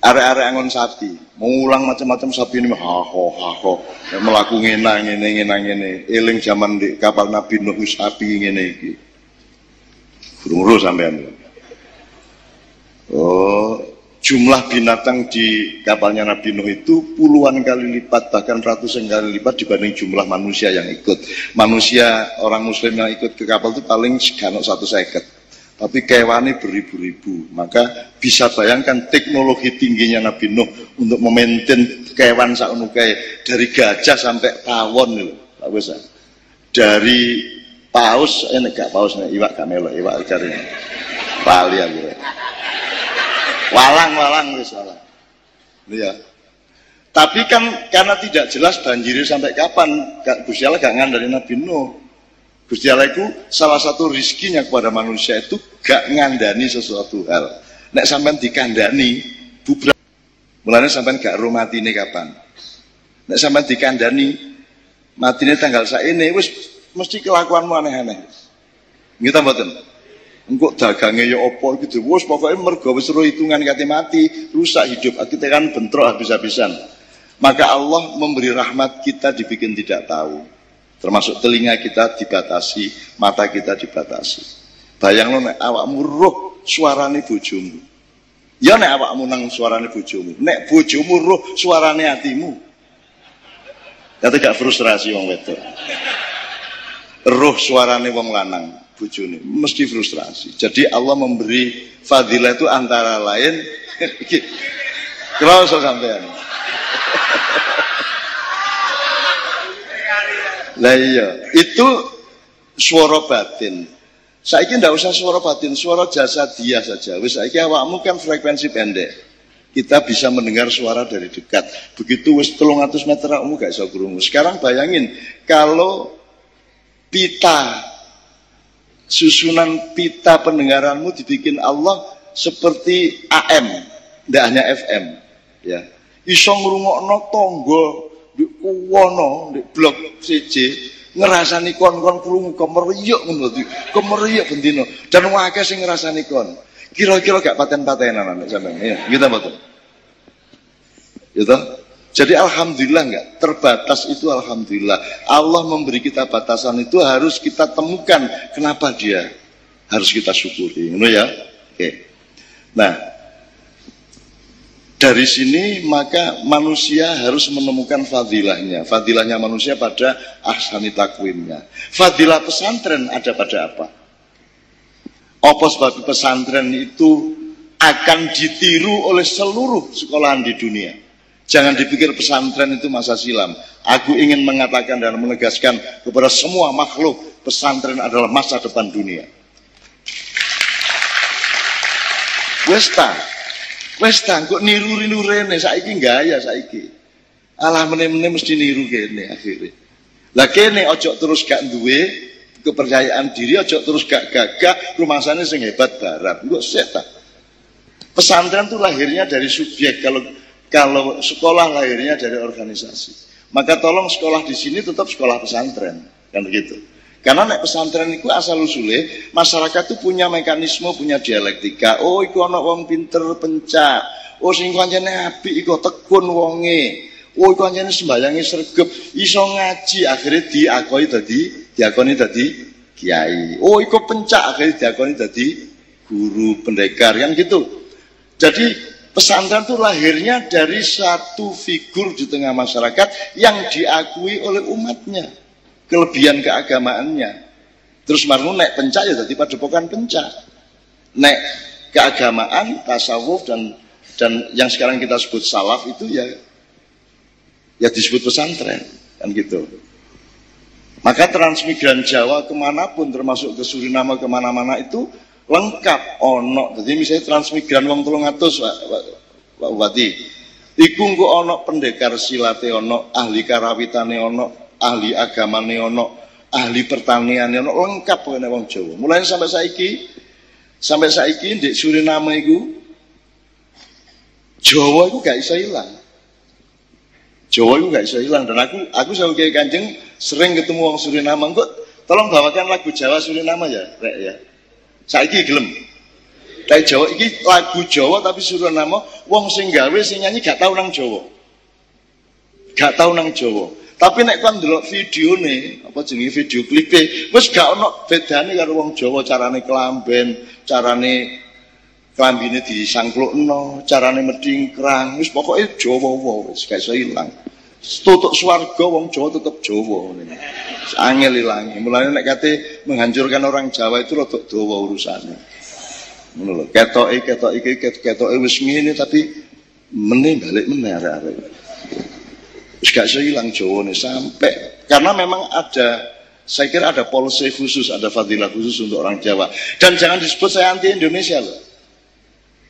area-area angon sapi mengulang macam-macam sapi ini haho haho. Melaku ngena ngene ngena ngene. Eling zaman di kapal Nabi Nuh sapi ngene iki. Guru sampean. Oh jumlah binatang di kapalnya Nabi Nuh itu puluhan kali lipat bahkan ratusan kali lipat dibanding jumlah manusia yang ikut. Manusia orang muslim yang ikut ke kapal itu paling seganok satu seket tapi kewane beribu-ribu. Maka bisa bayangkan teknologi tingginya Nabi Nuh untuk memaintain kewan saunukai dari gajah sampai tawon itu. Tak bisa. Dari paus, ini eh, gak paus nih, iwak gak melok, iwak cari pali aku. Walang, walang, wis walang. Ya. Tapi kan karena tidak jelas banjirnya sampai kapan, Gusti Allah gak ngandari Nabi Nuh. Gusti Allah itu salah satu rizkinya kepada manusia itu gak ngandani sesuatu hal. Nek sampean dikandani, bubrak. Mulanya sampean gak roh ini kapan. Nek sampean dikandani, mati ini tanggal saya ini, wis mesti kelakuanmu aneh-aneh. Kita mboten. Engkau dagangnya ya opo gitu. Wes pokoknya mergo wis hitungan kati mati, rusak hidup. Kita kan bentrok habis-habisan. Maka Allah memberi rahmat kita dibikin tidak tahu. Termasuk telinga kita dibatasi, mata kita dibatasi. Bayang lo nek awakmu roh suarane bojomu. Ya nek awakmu nang suarane bojomu. Nek bojomu roh suarane hatimu. Ya tidak frustrasi wong wedok. Roh suarane wong lanang bojone mesti frustrasi. Jadi Allah memberi fadilah itu antara lain Kalau sampean. Lah iya, itu suara batin. Saya ini tidak usah suara batin, suara jasa dia saja. Wis saiki awakmu kan frekuensi pendek. Kita bisa mendengar suara dari dekat. Begitu wis 300 meter kamu gak bisa krungu. Sekarang bayangin kalau pita susunan pita pendengaranmu dibikin Allah seperti AM, tidak hanya FM, ya. Iso ngrungokno tonggo di kuwono di blok CC ngerasani kon kon krungu kemeriyuk ngono di kemeriyuk bendino dan wakil sing ngerasani kon. Kira-kira gak paten-patenan anak sampean. Ya kita betul gitu jadi alhamdulillah enggak terbatas itu alhamdulillah. Allah memberi kita batasan itu harus kita temukan kenapa dia harus kita syukuri. Ngono ya? Oke. Nah dari sini maka manusia harus menemukan fadilahnya. Fadilahnya manusia pada ahsani takwimnya. Fadilah pesantren ada pada apa? Apa sebab pesantren itu akan ditiru oleh seluruh sekolahan di dunia. Jangan dipikir pesantren itu masa silam. Aku ingin mengatakan dan menegaskan kepada semua makhluk, pesantren adalah masa depan dunia. Westa, westa, kok niru niru rene, saiki gaya saiki. Alah meneh-meneh mesti niru kene akhirnya. Lah kene ojo terus gak duwe kepercayaan diri, ojo terus gak gagah, rumangsane sing hebat barat. Engko setan. Pesantren itu lahirnya dari subjek. Kalau kalau sekolah lahirnya dari organisasi. Maka tolong sekolah di sini tetap sekolah pesantren, kan begitu. Karena nek pesantren itu asal usule masyarakat itu punya mekanisme, punya dialektika. Oh, iku ana wong pinter pencak. Oh, sing kancane apik iku tekun wonge. Oh, iku kancane sembayange sregep, iso ngaji, akhirnya diakoni dadi diakoni dadi kiai. Oh, iku pencak, akhirnya diakoni dadi guru pendekar, kan gitu. Jadi pesantren itu lahirnya dari satu figur di tengah masyarakat yang diakui oleh umatnya. Kelebihan keagamaannya. Terus marmu nek pencak ya jadi padepokan pencak. Nek keagamaan, tasawuf dan dan yang sekarang kita sebut salaf itu ya ya disebut pesantren kan gitu. Maka transmigran Jawa ke mana pun termasuk ke Suriname ke mana-mana itu lengkap ono jadi misalnya transmigran wong tolong atus Pak Bupati iku engko ono pendekar silate ono ahli karawitane ono ahli agamane ono ahli pertanian ono lengkap pokoknya wong Jawa mulai sampai saiki sampai saiki di Suriname iku Jawa itu gak bisa hilang Jawa itu gak bisa hilang dan aku aku sebagai kanjeng sering ketemu wong Suriname kok tolong bawakan lagu Jawa Suriname ya rek ya Saiki gelem. Tapi Jawa iki lagu Jawa tapi suruh nama wong sing gawe sing nyanyi gak tau nang Jawa. Gak tau nang Jawa. Tapi nek kon ndelok videone, apa jenenge video klipe, wis gak ono bedane karo wong Jawa carane kelamben, carane klambine disangklukno, carane medingkrang, wis pokoke Jawa wae, wis gak iso ilang. Tutuk swarga wong Jawa tetep Jawa ngene. Angel ilangi. Mulane nek kate menghancurkan orang Jawa itu rada dawa urusane. Ngono lho. Ketoke ketoke ketoke wis ngene tapi meneh balik meneh arek-arek. Wis gak iso ilang Jawane sampai karena memang ada saya kira ada policy khusus, ada fadilah khusus untuk orang Jawa. Dan jangan disebut saya anti Indonesia loh.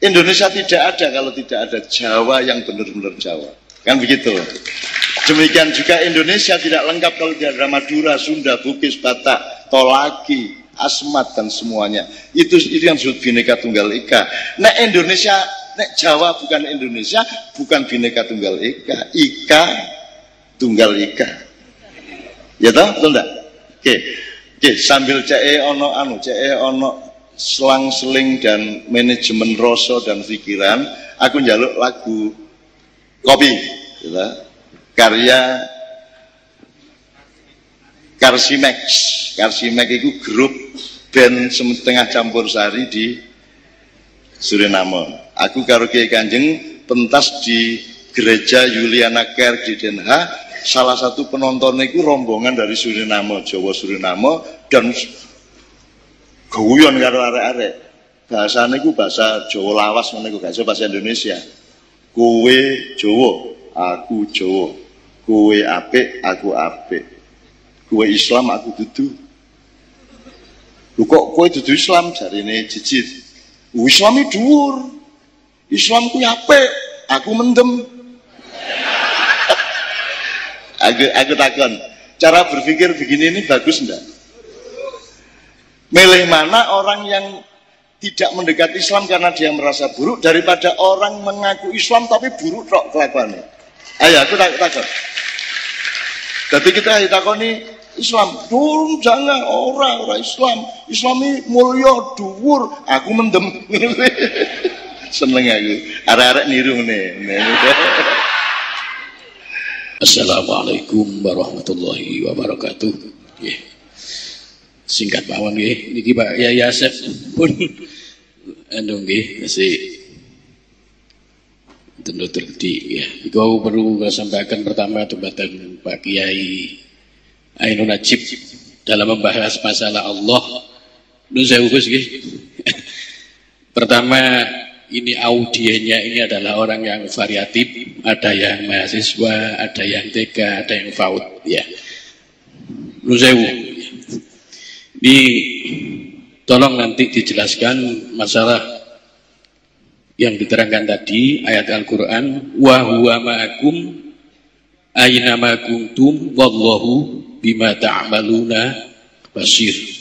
Indonesia tidak ada kalau tidak ada Jawa yang benar-benar Jawa. Kan begitu. Demikian juga Indonesia tidak lengkap kalau tidak ada Madura, Sunda, Bugis, Batak, Tolaki, Asmat dan semuanya. Itu itu yang disebut Bhinneka Tunggal Ika. Nah Indonesia, nek Jawa bukan Indonesia, bukan Bhinneka Tunggal Ika. Ika Tunggal Ika. Ya toh, betul enggak? Oke. Oke, sambil CE ono anu, CE ono selang-seling dan manajemen rasa dan pikiran, aku njaluk lagu kopi, gitu karya Karsimex. Karsimex itu grup band setengah campur sari di Suriname. Aku karo Kanjeng pentas di gereja Juliana Care di Den Haag. Salah satu penontonnya itu rombongan dari Suriname, Jawa Suriname dan guyon karo arek-arek. Bahasanya itu bahasa Jawa lawas mana gak bahasa Indonesia. Kue Jawa, aku Jawa. Kue apik aku apik. Kue Islam aku dudu. Lu kok kue dudu Islam? Jari ini jijit Islam itu dhuwur. Islam ku apik aku mendem aku, aku takon cara berpikir begini ini bagus enggak milih mana orang yang tidak mendekat Islam karena dia merasa buruk daripada orang mengaku Islam tapi buruk kok kelakuannya ayo aku takut takut jadi kita ditakoni Islam, durung jangan orang orang Islam. Islami mulia dhuwur, aku mendem. Seneng aku. Arek-arek niru nih. Assalamualaikum warahmatullahi wabarakatuh. Yeah. Singkat mawon nggih. Niki Pak Ya Yasef pun anu nggih masih tentu terdi ya. Kau perlu sampaikan pertama tentang Pak Kiai Ainun Najib dalam membahas masalah Allah. Nu saya ugus Pertama ini audiennya ini adalah orang yang variatif, ada yang mahasiswa, ada yang TK, ada yang FAUD, ya. Nusewu. Ini tolong nanti dijelaskan masalah yang diterangkan tadi ayat Al-Qur'an wa huwa ma'akum aina ma kuntum wallahu bima ta'maluna basir.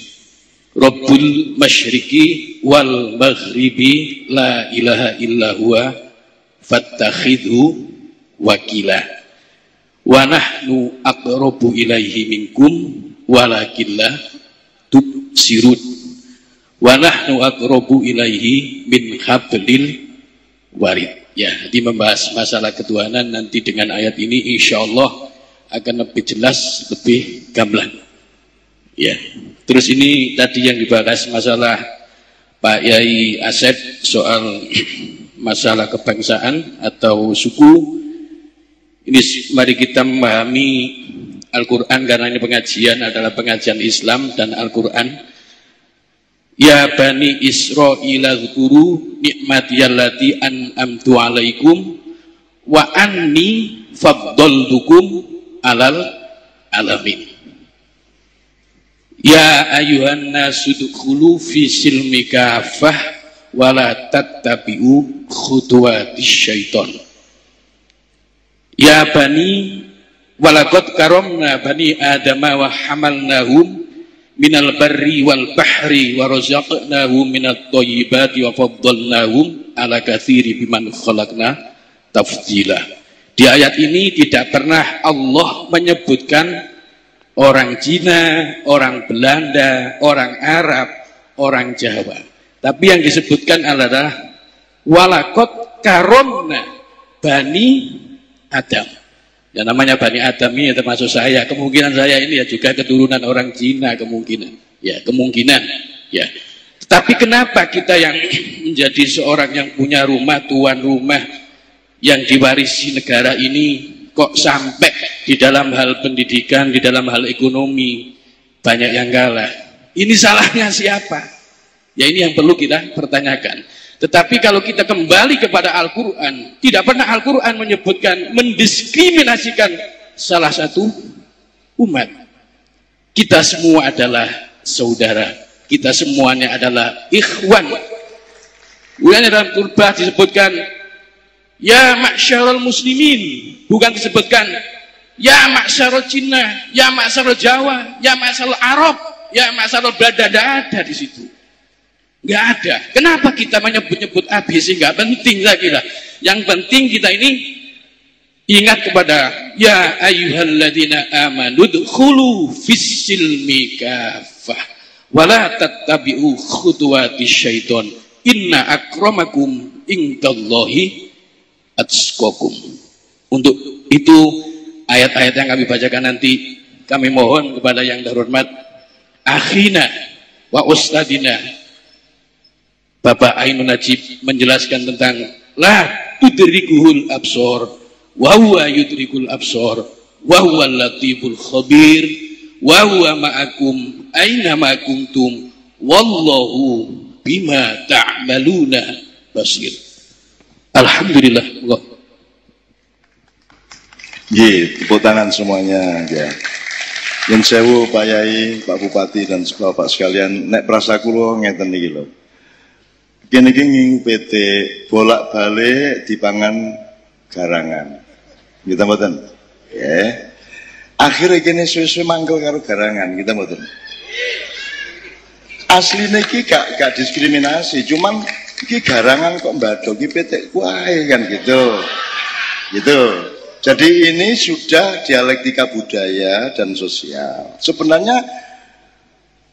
Rabbul masyriqi wal maghribi la ilaha illa huwa fattakhidhu wakila. Wa nahnu aqrabu ilaihi minkum walakin la tubsirun. Wa nahnu aqrabu ilaihi min hablil warid. Ya, di membahas masalah ketuhanan nanti dengan ayat ini insya Allah akan lebih jelas, lebih gamblang. Ya, terus ini tadi yang dibahas masalah Pak Yai Asep soal masalah kebangsaan atau suku. Ini mari kita memahami Al-Quran karena ini pengajian adalah pengajian Islam dan Al-Quran Ya Bani Israel zkuru nikmati allati an'amtu alaikum wa anni faddaltukum alal alamin. Ya ayuhan nasu dukhulu fi silmi kafah wa la tattabi'u khutuwati syaiton. Ya Bani walakot karomna bani adama wa hamalnahum minal barri wal bahri wa razaqnahum minat thayyibati wa faddalnahum ala katsiri biman khalaqna tafdila. Di ayat ini tidak pernah Allah menyebutkan orang Cina, orang Belanda, orang Arab, orang Jawa. Tapi yang disebutkan adalah walakot karomna bani Adam. Ya namanya Bani Adam ini ya termasuk saya. Kemungkinan saya ini ya juga keturunan orang Cina kemungkinan. Ya kemungkinan. Ya. Tapi kenapa kita yang menjadi seorang yang punya rumah, tuan rumah, yang diwarisi negara ini kok sampai di dalam hal pendidikan, di dalam hal ekonomi banyak yang kalah. Ini salahnya siapa? Ya ini yang perlu kita pertanyakan. Tetapi kalau kita kembali kepada Al-Quran, tidak pernah Al-Quran menyebutkan, mendiskriminasikan salah satu umat. Kita semua adalah saudara. Kita semuanya adalah ikhwan. Kemudian dalam kurba disebutkan, Ya maksyarul muslimin. Bukan disebutkan, Ya maksyarul Cina, Ya maksyarul Jawa, Ya maksyarul Arab, Ya maksyarul Belanda. Tidak ada di situ. Nggak ada. Kenapa kita menyebut-nyebut ABC? Nggak penting saya kira. Yang penting kita ini ingat kepada ya ayyuhalladzina amanu dkhulu fis silmi kafah wala tattabi'u khutuwati syaiton inna akramakum indallahi atskakum. Untuk itu ayat-ayat yang kami bacakan nanti kami mohon kepada yang terhormat akhina wa ustadina Bapak Ainun Najib menjelaskan tentang la tudrikuhul absor wa huwa yudrikul absor wa huwa latiful khabir wa huwa ma'akum aina ma kuntum wallahu bima ta'maluna basir Alhamdulillah Allah Ye, tepuk tangan semuanya ya. Yang sewu Pak Yai, Pak Bupati dan Bapak sekalian, nek prasa kula ngeten iki lho. Kene iki PT bolak-balik dipangan garangan. Kita mboten. Ya. Akhirnya kene suwe-suwe mangkel karo garangan, kita mboten. Asline iki gak gak diskriminasi, cuman iki garangan kok mbadok iki PT kuae kan gitu. Gitu. Jadi ini sudah dialektika budaya dan sosial. Sebenarnya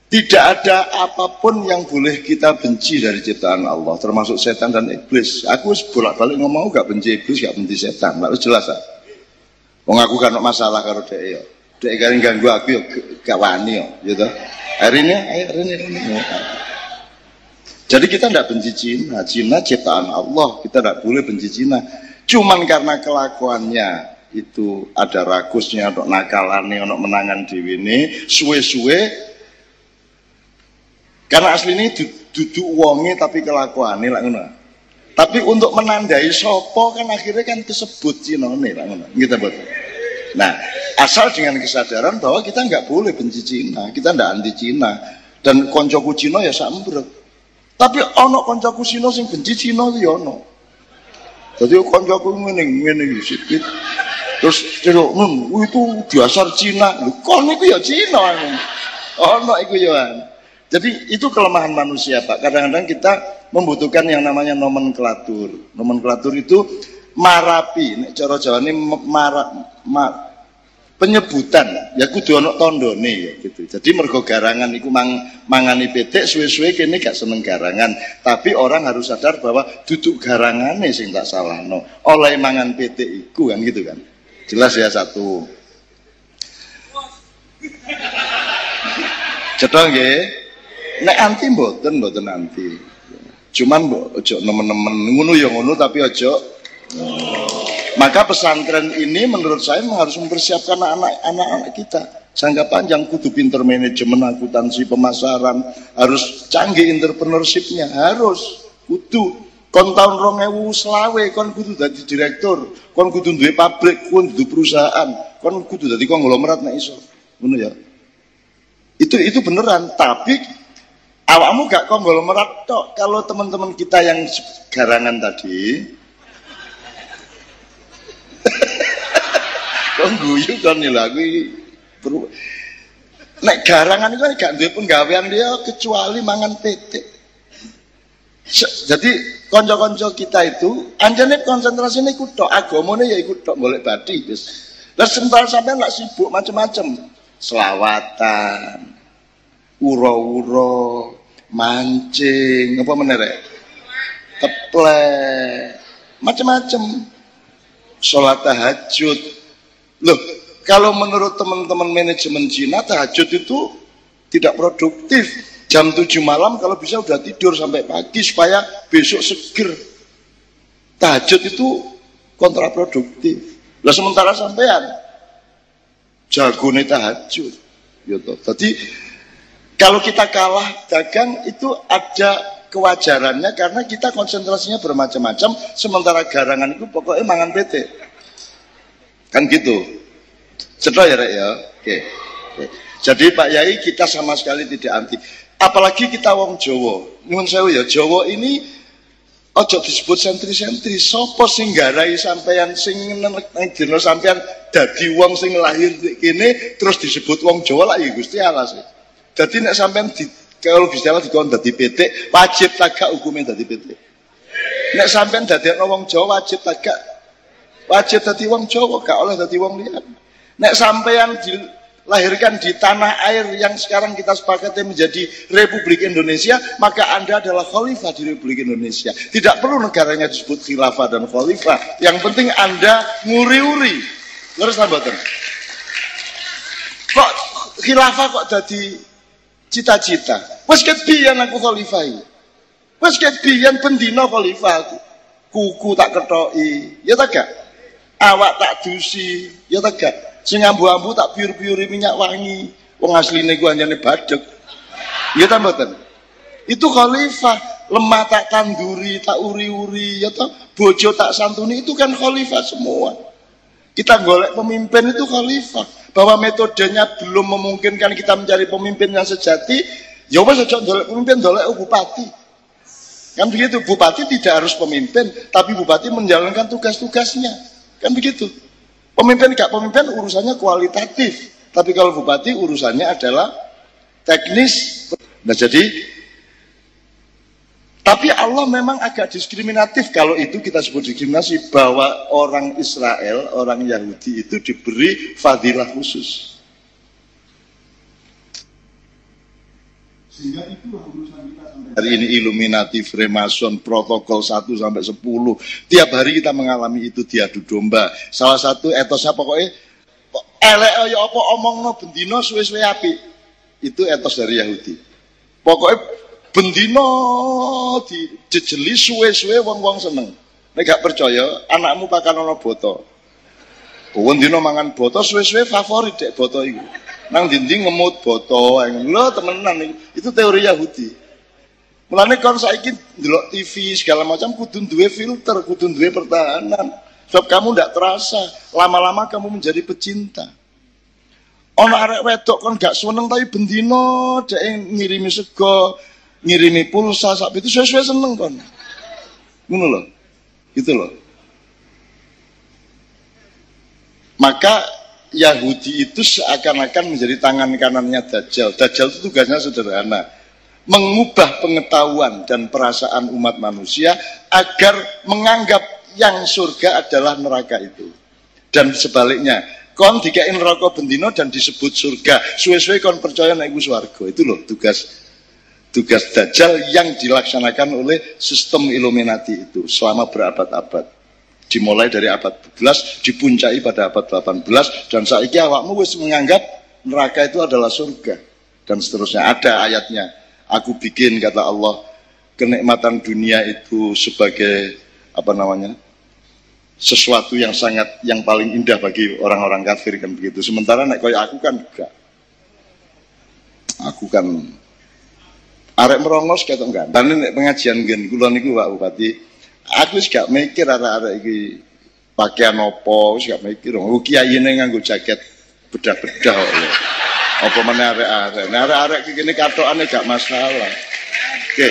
tidak ada apa pun yang boleh kita benci dari ciptaan Allah, termasuk setan dan iblis. Aku bolak-balik ngomong gak benci iblis, gak benci setan. Harus jelas ah. Wong aku kan masalah karo dhek ya. Dhek ganggu aku ya gak wani ya, gitu. Hari ini, hari ini, hari ini. Jadi kita tidak benci Cina. Cina ciptaan Allah, kita tidak boleh benci Cina. Cuman karena kelakuannya itu ada rakusnya, untuk nakalannya, untuk menangan dewi ini, suwe-suwe karena asli ini duduk wonge tapi kelakuan ini lah ngono. Tapi untuk menandai sopo kan akhirnya kan disebut Cina nih, gitu betul. Nah, asal dengan kesadaran bahwa kita nggak boleh benci Cina, kita nggak anti Cina, dan koncoku Cina ya sambrek. Tapi ono koncoku Cina sing benci Cina itu ya ono. Jadi koncoku ngene ngene sikit. Terus celok nun itu dasar Cina. Lho kon iku ya Cina. Ono iku ya. Jadi itu kelemahan manusia Pak. Kadang-kadang kita membutuhkan yang namanya nomenklatur. Nomenklatur itu marapi, nek cara Jawa ini mara, ma, penyebutan ya kudu ana tandane ya gitu. Jadi mergo garangan iku mang, mangani petik suwe-suwe kene gak seneng garangan, tapi orang harus sadar bahwa duduk garangane sing tak salahno. Oleh mangan petik iku kan gitu kan. Jelas ya satu. Cetha nggih. Nek anti mboten mboten anti. Cuman ojo nemen-nemen ngono ya ngono tapi ojo maka pesantren ini menurut saya harus mempersiapkan anak-anak kita. Sangka panjang kudu pinter manajemen akuntansi pemasaran, harus canggih entrepreneurshipnya, harus. Kudu. Kon tahun rong ewu selawe kon kudu jadi direktur kon kudu duwe pabrik kon kudu perusahaan kon kudu jadi konglomerat nek iso. Ngono ya. Itu itu beneran. Tapi awakmu gak konglomerat tok. Kalau teman-teman kita yang garangan tadi Kok guyu kan nih lagi Nek garangan itu gak duwe penggawean dia kecuali mangan PT. Jadi konco-konco kita itu anjane konsentrasi ini ikut tok agamane ya ikut tok golek badi wis. Lah sebentar sampean sibuk macam-macam. Selawatan, uro-uro, mancing, apa menerek? Teplek, macam-macam sholat tahajud. Loh, kalau menurut teman-teman manajemen Cina, tahajud itu tidak produktif. Jam 7 malam kalau bisa udah tidur sampai pagi supaya besok seger. Tahajud itu kontraproduktif. Lah sementara sampean jago nih tahajud. Gitu. Jadi kalau kita kalah dagang itu ada kewajarannya karena kita konsentrasinya bermacam-macam sementara garangan itu pokoknya mangan PT kan gitu. Setelah ya Rek ya? Oke. Jadi Pak Yai kita sama sekali tidak anti. Apalagi kita wong Jowo nyuwun sewu ya Jowo ini ojo disebut sentri-sentri. Sopo sing garai sampean sing dina sampean dadi wong sing lahir kene terus disebut wong Jawa lah ya Gusti Allah sih. Jadi nek sampean di kalau Allah dikon dadi PT, wajib tagak hukumnya dadi PT. Nek sampean dadi wong Jawa wajib tagak wajib dadi wong Jawa, gak oleh dadi wong liya. Nek sampean dilahirkan di tanah air yang sekarang kita sepakati menjadi Republik Indonesia, maka Anda adalah khalifah di Republik Indonesia. Tidak perlu negaranya disebut khilafah dan khalifah. Yang penting Anda nguri-uri. Terus mboten? Kok khilafah kok jadi cita-cita. Wes ket biyen aku khalifah. Wes ket biyen bendina khalifah aku. Kuku tak ketoki, ya tak gak? Awak tak dusi, ya tak gak? Sing ambu-ambu tak piur-piuri minyak wangi. Wong asline ku anjane badhek. Ya ta mboten? Itu khalifah, lemah tak tanduri, tak uri-uri, ya toh, bojo tak santuni itu kan khalifah semua. Kita golek pemimpin itu khalifah bahwa metodenya belum memungkinkan kita mencari pemimpin yang sejati, ya wes aja dolek pemimpin dolek bupati. Kan begitu, bupati tidak harus pemimpin, tapi bupati menjalankan tugas-tugasnya. Kan begitu. Pemimpin gak pemimpin urusannya kualitatif, tapi kalau bupati urusannya adalah teknis. Nah jadi tapi Allah memang agak diskriminatif kalau itu kita sebut diskriminasi bahwa orang Israel, orang Yahudi itu diberi fadilah khusus. Sehingga itulah urusan kita sampai hari ini Illuminati, Freemason, protokol 1 sampai 10. Tiap hari kita mengalami itu diadu domba. Salah satu etosnya pokoknya elek ya apa omong no bendino suwe-suwe api. Itu etos dari Yahudi. Pokoknya bendino dijejeli suwe-suwe wong-wong seneng. Nek gak percaya, anakmu pakan ana boto. Wong dino mangan boto suwe-suwe favorit dek boto iku. Nang dinding ngemut boto, lho temenan itu teori Yahudi. Mulane kon saiki ndelok TV segala macam kudu duwe filter, kudu duwe pertahanan. Sebab kamu tidak terasa, lama-lama kamu menjadi pecinta. Ono arek wedok kon gak seneng tapi bendino dek ngirimi sego, ngirimi pulsa sak itu sesuai seneng kon. Ngono loh. Gitu loh. Maka Yahudi itu seakan-akan menjadi tangan kanannya Dajjal. Dajjal itu tugasnya sederhana mengubah pengetahuan dan perasaan umat manusia agar menganggap yang surga adalah neraka itu. Dan sebaliknya, kon dikain neraka bendino dan disebut surga. Suwe-suwe kon percaya naik swarga. Itu loh tugas tugas dajjal yang dilaksanakan oleh sistem Illuminati itu selama berabad-abad. Dimulai dari abad 12, dipuncai pada abad 18 dan saat ini awakmu wis menganggap neraka itu adalah surga dan seterusnya. Ada ayatnya Aku bikin kata Allah kenikmatan dunia itu sebagai apa namanya sesuatu yang sangat yang paling indah bagi orang-orang kafir kan begitu. Sementara nek koyo aku kan enggak. Aku kan arek merongos kata enggak. Dan nek pengajian gen kula niku Pak Bupati, aku gak mikir arek-arek iki pakaian opo, wis gak mikir. Oh kiai nganggo jaket bedah-bedah kok apa mana arek-arek? Nah arek-arek kini katokane gak masalah. Oke.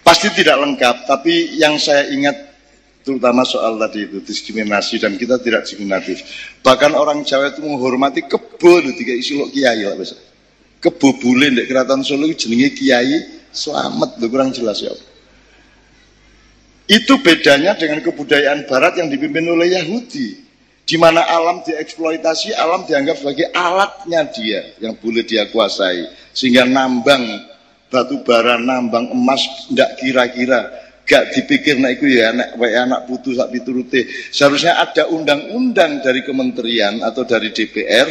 Pasti tidak lengkap tapi yang saya ingat terutama soal tadi itu diskriminasi dan kita tidak diskriminatif. Bahkan orang Jawa itu menghormati kebo tiga isi lo kiai lah biasa kebo bule di keraton Solo jenenge kiai selamat lo kurang jelas ya itu bedanya dengan kebudayaan barat yang dipimpin oleh Yahudi di mana alam dieksploitasi, alam dianggap sebagai alatnya dia yang boleh dia kuasai. Sehingga nambang batu bara, nambang emas, tidak kira-kira, gak dipikir nak itu ya anak anak putus sak. Seharusnya ada undang-undang dari kementerian atau dari DPR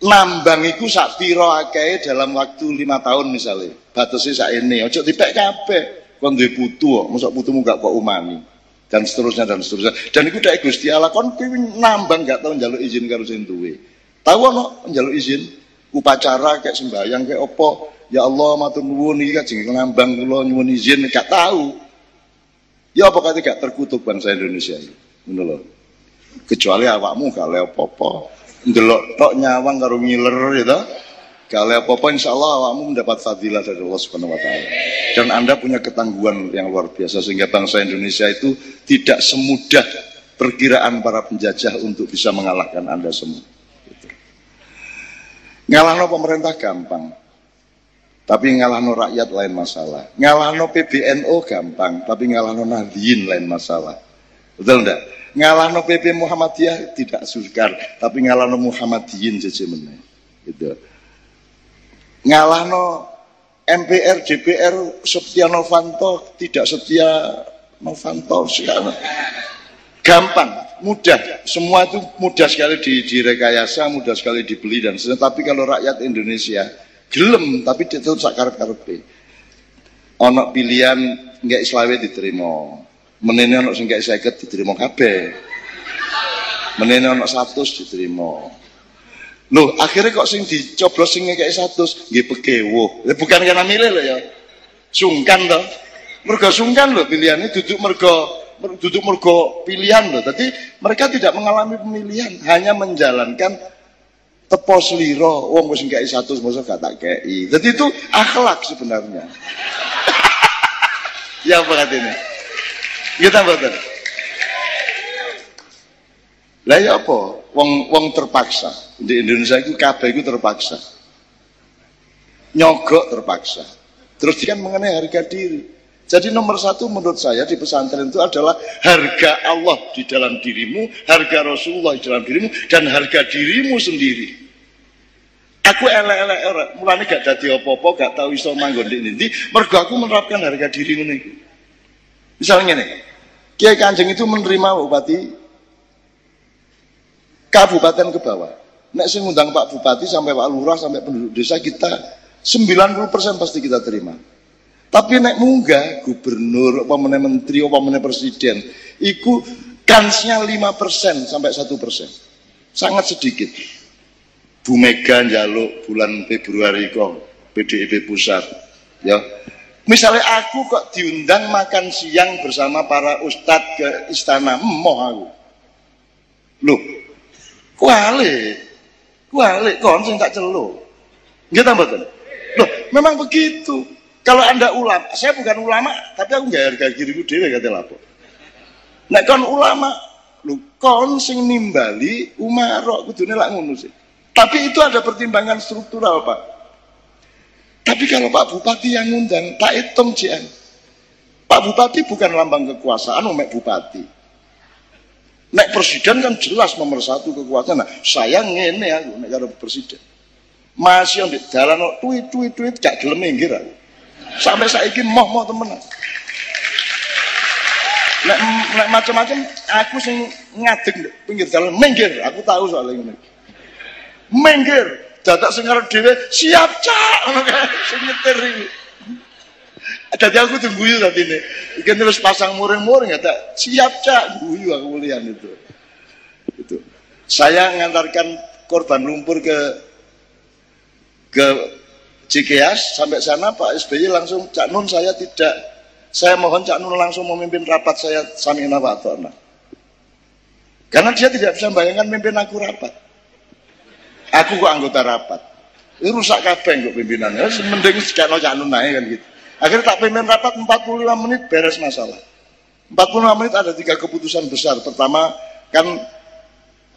nambang itu sak piro akeh dalam waktu lima tahun misalnya. Batasnya sak ini, ojo dipek kabeh. Kon duwe putu, mosok putumu gak kok umani dan seterusnya dan seterusnya. Dan itu udah Gusti Allah kon nambang gak tahu njaluk izin karo sing duwe. Tahu ono izin upacara kayak sembahyang kayak opo. Ya Allah matur nuwun iki kajeng nambang kula nyuwun izin gak tahu. Ya apa kate gak terkutuk bangsa Indonesia ini. Ngono lho. Kecuali awakmu gak le apa-apa. Ndelok tok nyawang karo ngiler ya kalau apa-apa insya Allah awakmu mendapat fadilah dari Allah Subhanahu Wa Taala. Dan Anda punya ketangguhan yang luar biasa sehingga bangsa Indonesia itu tidak semudah perkiraan para penjajah untuk bisa mengalahkan Anda semua. Gitu. Ngalahno pemerintah gampang, tapi ngalahno rakyat lain masalah. Ngalahno PBNO gampang, tapi ngalahno Nahdien lain masalah. Betul enggak? Ngalahno PP Muhammadiyah tidak sukar, tapi ngalahno Muhammadiyyin jeje meneh. Gitu. Ngalahno MPR, DPR setia Novanto tidak setia Novanto sekarang. Gampang mudah. Semua itu mudah sekali di, direkayasa mudah sekali dibeli dan sebagainya. Tapi kalau rakyat Indonesia gelem tapi itu sakar karpe ono pilihan nggak Islawe diterima menene ono sing gak seket diterima kabeh menene ono 100 diterima Loh, akhirnya kok sing dicoblos sing kayak satu, nggih pegewo. Ya, bukan karena milih loh ya. Sungkan loh. Mergo sungkan loh pilihannya duduk mergo duduk mergo pilihan loh. Tapi mereka tidak mengalami pemilihan, hanya menjalankan tepos liro, wong wis ngekek satu masa gak tak kei. Jadi itu akhlak sebenarnya. ya apa ini? Kita betul. Lah ya apa? wong wong terpaksa. Di Indonesia itu kabeh itu terpaksa. Nyogok terpaksa. Terus dia mengenai harga diri. Jadi nomor satu menurut saya di pesantren itu adalah harga Allah di dalam dirimu, harga Rasulullah di dalam dirimu, dan harga dirimu sendiri. Aku elek-elek ora, mulane gak dadi apa-apa, gak tahu iso manggon di ndi, mergo aku menerapkan harga diri iki. Misalnya nih, Kiai Kanjeng itu menerima bupati kabupaten ke bawah. Nek sing ngundang Pak Bupati sampai Pak Lurah sampai penduduk desa kita 90% pasti kita terima. Tapi nek munggah gubernur, mana menteri, mana presiden, iku kansnya 5% sampai 1%. Sangat sedikit. Bu Mega jaluk bulan Februari kok PDIP pusat Ya. Misalnya aku kok diundang makan siang bersama para ustadz ke istana, emoh aku. Loh, kuali, kuali, kon sing tak celuk. Nggih ta mboten? Loh, memang begitu. Kalau Anda ulama, saya bukan ulama, tapi aku nggak harga diriku dhewe kate lapo. Nek kon ulama, lu kon sing nimbali umarok kudune lak ngono sih. Tapi itu ada pertimbangan struktural, Pak. Tapi kalau Pak Bupati yang ngundang, tak hitung jian. Pak Bupati bukan lambang kekuasaan, mek Bupati. Nek presiden kan jelas nomor satu kekuasaan. Nah, saya ngene aku nek karo presiden. Masih yang di jalan tweet tweet tweet gak gelem minggir aku. Sampai saiki moh-moh temenan. Nek nek macam-macam aku sing ngadeg pinggir jalan minggir, aku tahu soal ini. Minggir, dadak sing arep dhewe siap cak ngono kae sing nyetir iki. Dadi aku tuh guyu tadi ini. Ikan terus pasang muring-muring ya tak siap cak guyu aku lihat itu. Itu. Saya ngantarkan korban lumpur ke ke Cikeas sampai sana Pak SBY langsung Cak Nun saya tidak saya mohon Cak Nun langsung memimpin rapat saya Samina Watona. Karena dia tidak bisa bayangkan memimpin aku rapat. Aku kok anggota rapat. Ini rusak kabeh kok pimpinannya. Mending sekarang Cak Nun naik kan gitu. Akhirnya tak pimpin rapat 45 menit beres masalah. 45 menit ada tiga keputusan besar. Pertama kan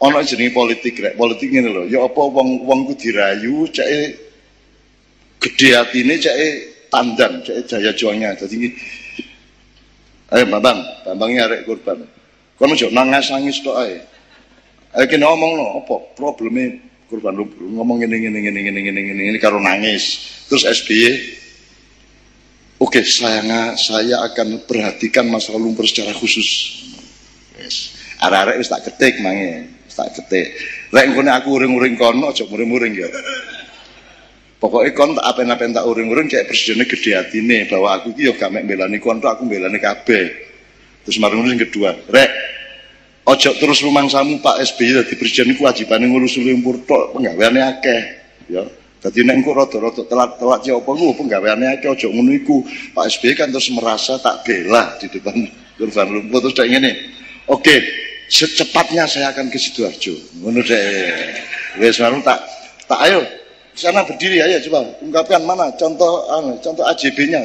ono jenis politik rek. Politik ini loh. Ya apa wong wongku dirayu cek gede ini cek tandan, cek jaya juangnya. Jadi ini Ayo Bambang, Bambangnya arek korban. Kono ojo nangis nangis tok ae. Ayo ngomong no, apa problemnya korban lumpur ngomong ini ini ini ini ini ini ini karo nangis. Terus SBY Oke, saya saya akan perhatikan masalah lumpur secara khusus. Yes. Wis tak ketik mange, wis tak ketik. Lek ngene aku uring-uring kono aja muring-muring ya. Pokoknya kon tak apen-apen tak uring-uring kayak presidennya gede hatine bahwa aku iki yo gak mek belani kon aku belani kabeh. Terus marung kedua, rek ojo terus rumangsamu Pak SBY dadi presiden iku wajibane ngurus lumpur tok penggaweane akeh. Ya. Dadi nek engko rada-rada telat-telat ya apa ku penggaweane akeh aja ngono. Pak SBY kan terus merasa tak bela di depan korban lumpur terus kayak ngene. Oke, secepatnya saya akan ke Sidoarjo. Ngono deh. Wis tak tak ayo sana berdiri ayo coba ungkapkan mana contoh anu, contoh AJB-nya.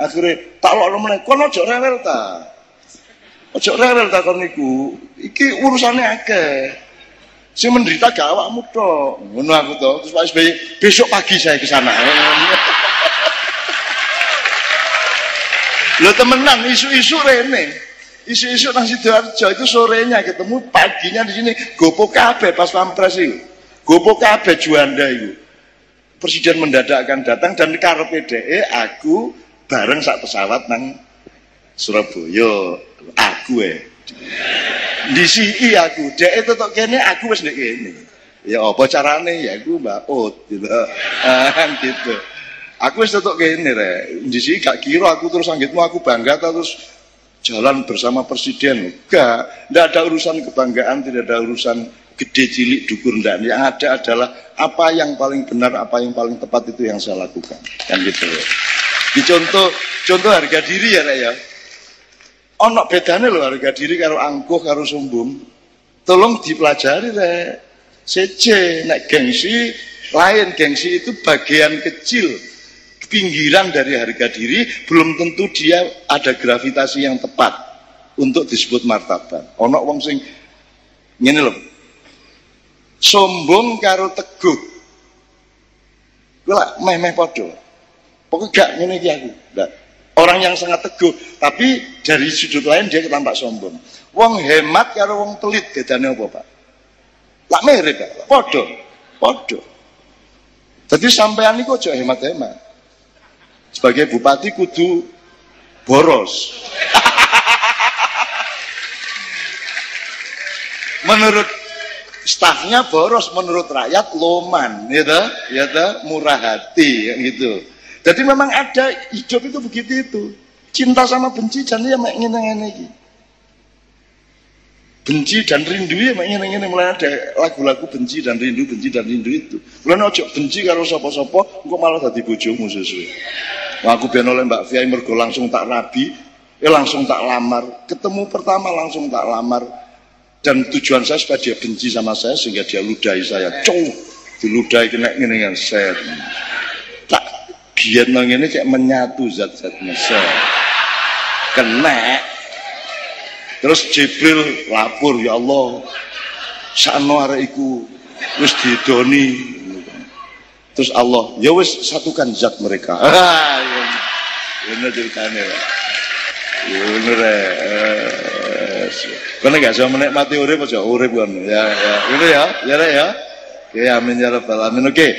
Akhirnya tak lo meneh kono ojo rewel ta. Ojo rewel ta kon niku. Iki urusane akeh. Sing menderita gak awakmu tok. Ngono aku to. Terus Pak SBY, besok pagi saya ke sana. Lo temenan isu-isu rene. Isu-isu nang Sidoarjo itu sorenya ketemu paginya di sini gopo kabeh pas pampres itu. Gopo kabeh Juanda itu. Presiden mendadak akan datang dan karo PDE aku bareng sak pesawat nang Surabaya. Aku eh. Di sini aku, dek itu tok kene aku wis ndek kene. Ya apa carane ya aku Mbak Ut gitu. Ah, gitu. Aku wis tok kene rek. Di sini gak kira aku terus anggitmu aku bangga terus jalan bersama presiden. Enggak, enggak ada urusan kebanggaan, tidak ada urusan gede cilik dukur enggak. Yang ada adalah apa yang paling benar, apa yang paling tepat itu yang saya lakukan. Kan gitu. Di contoh contoh harga diri ya, Rek ya. Ono bedane loh harga diri karo angkuh karo sombong. Tolong dipelajari Rek. Sece nek gengsi lain gengsi itu bagian kecil pinggiran dari harga diri belum tentu dia ada gravitasi yang tepat untuk disebut martabat. Ono wong sing ngene lho. Sombong karo teguh. Kuwi meh-meh padha. Pokoknya gak ngene iki aku. Orang yang sangat teguh, tapi dari sudut lain dia tampak sombong. Wong hemat karo wong pelit bedane apa, Pak? Lah mirip, Pak. Padha. Padha. Jadi sampean niku aja hemat-hemat sebagai bupati kudu boros. menurut stafnya boros, menurut rakyat loman, gitu, ya murah hati, gitu. Jadi memang ada hidup itu begitu itu. Cinta sama benci jadi ya mek ngene ngene iki. benci dan rindu ya mek ngene-ngene. Mulai ada lagu-lagu benci dan rindu benci dan rindu itu. Mulai ojo benci karo sapa-sapa engko malah dadi bojomu sesuai Wah, aku biar oleh Mbak Fiai mergo langsung tak rabi eh langsung tak lamar. Ketemu pertama langsung tak lamar. Dan tujuan saya supaya dia benci sama saya sehingga dia ludahi saya. Cow diludahi kena ngene set. tak biar nang ini kayak menyatu zat-zatnya set kena Terus Jibril lapor ya Allah, sakno arek iku wis didoni. Terus Allah, ya wis satukan zat mereka. Iya. Bener ceritanya ya. Bener ya. Karena gak bisa menikmati urip aja urip kan. Ya, ya. Ini ya, ya ya. Oke, amin ya rabbal alamin. Oke.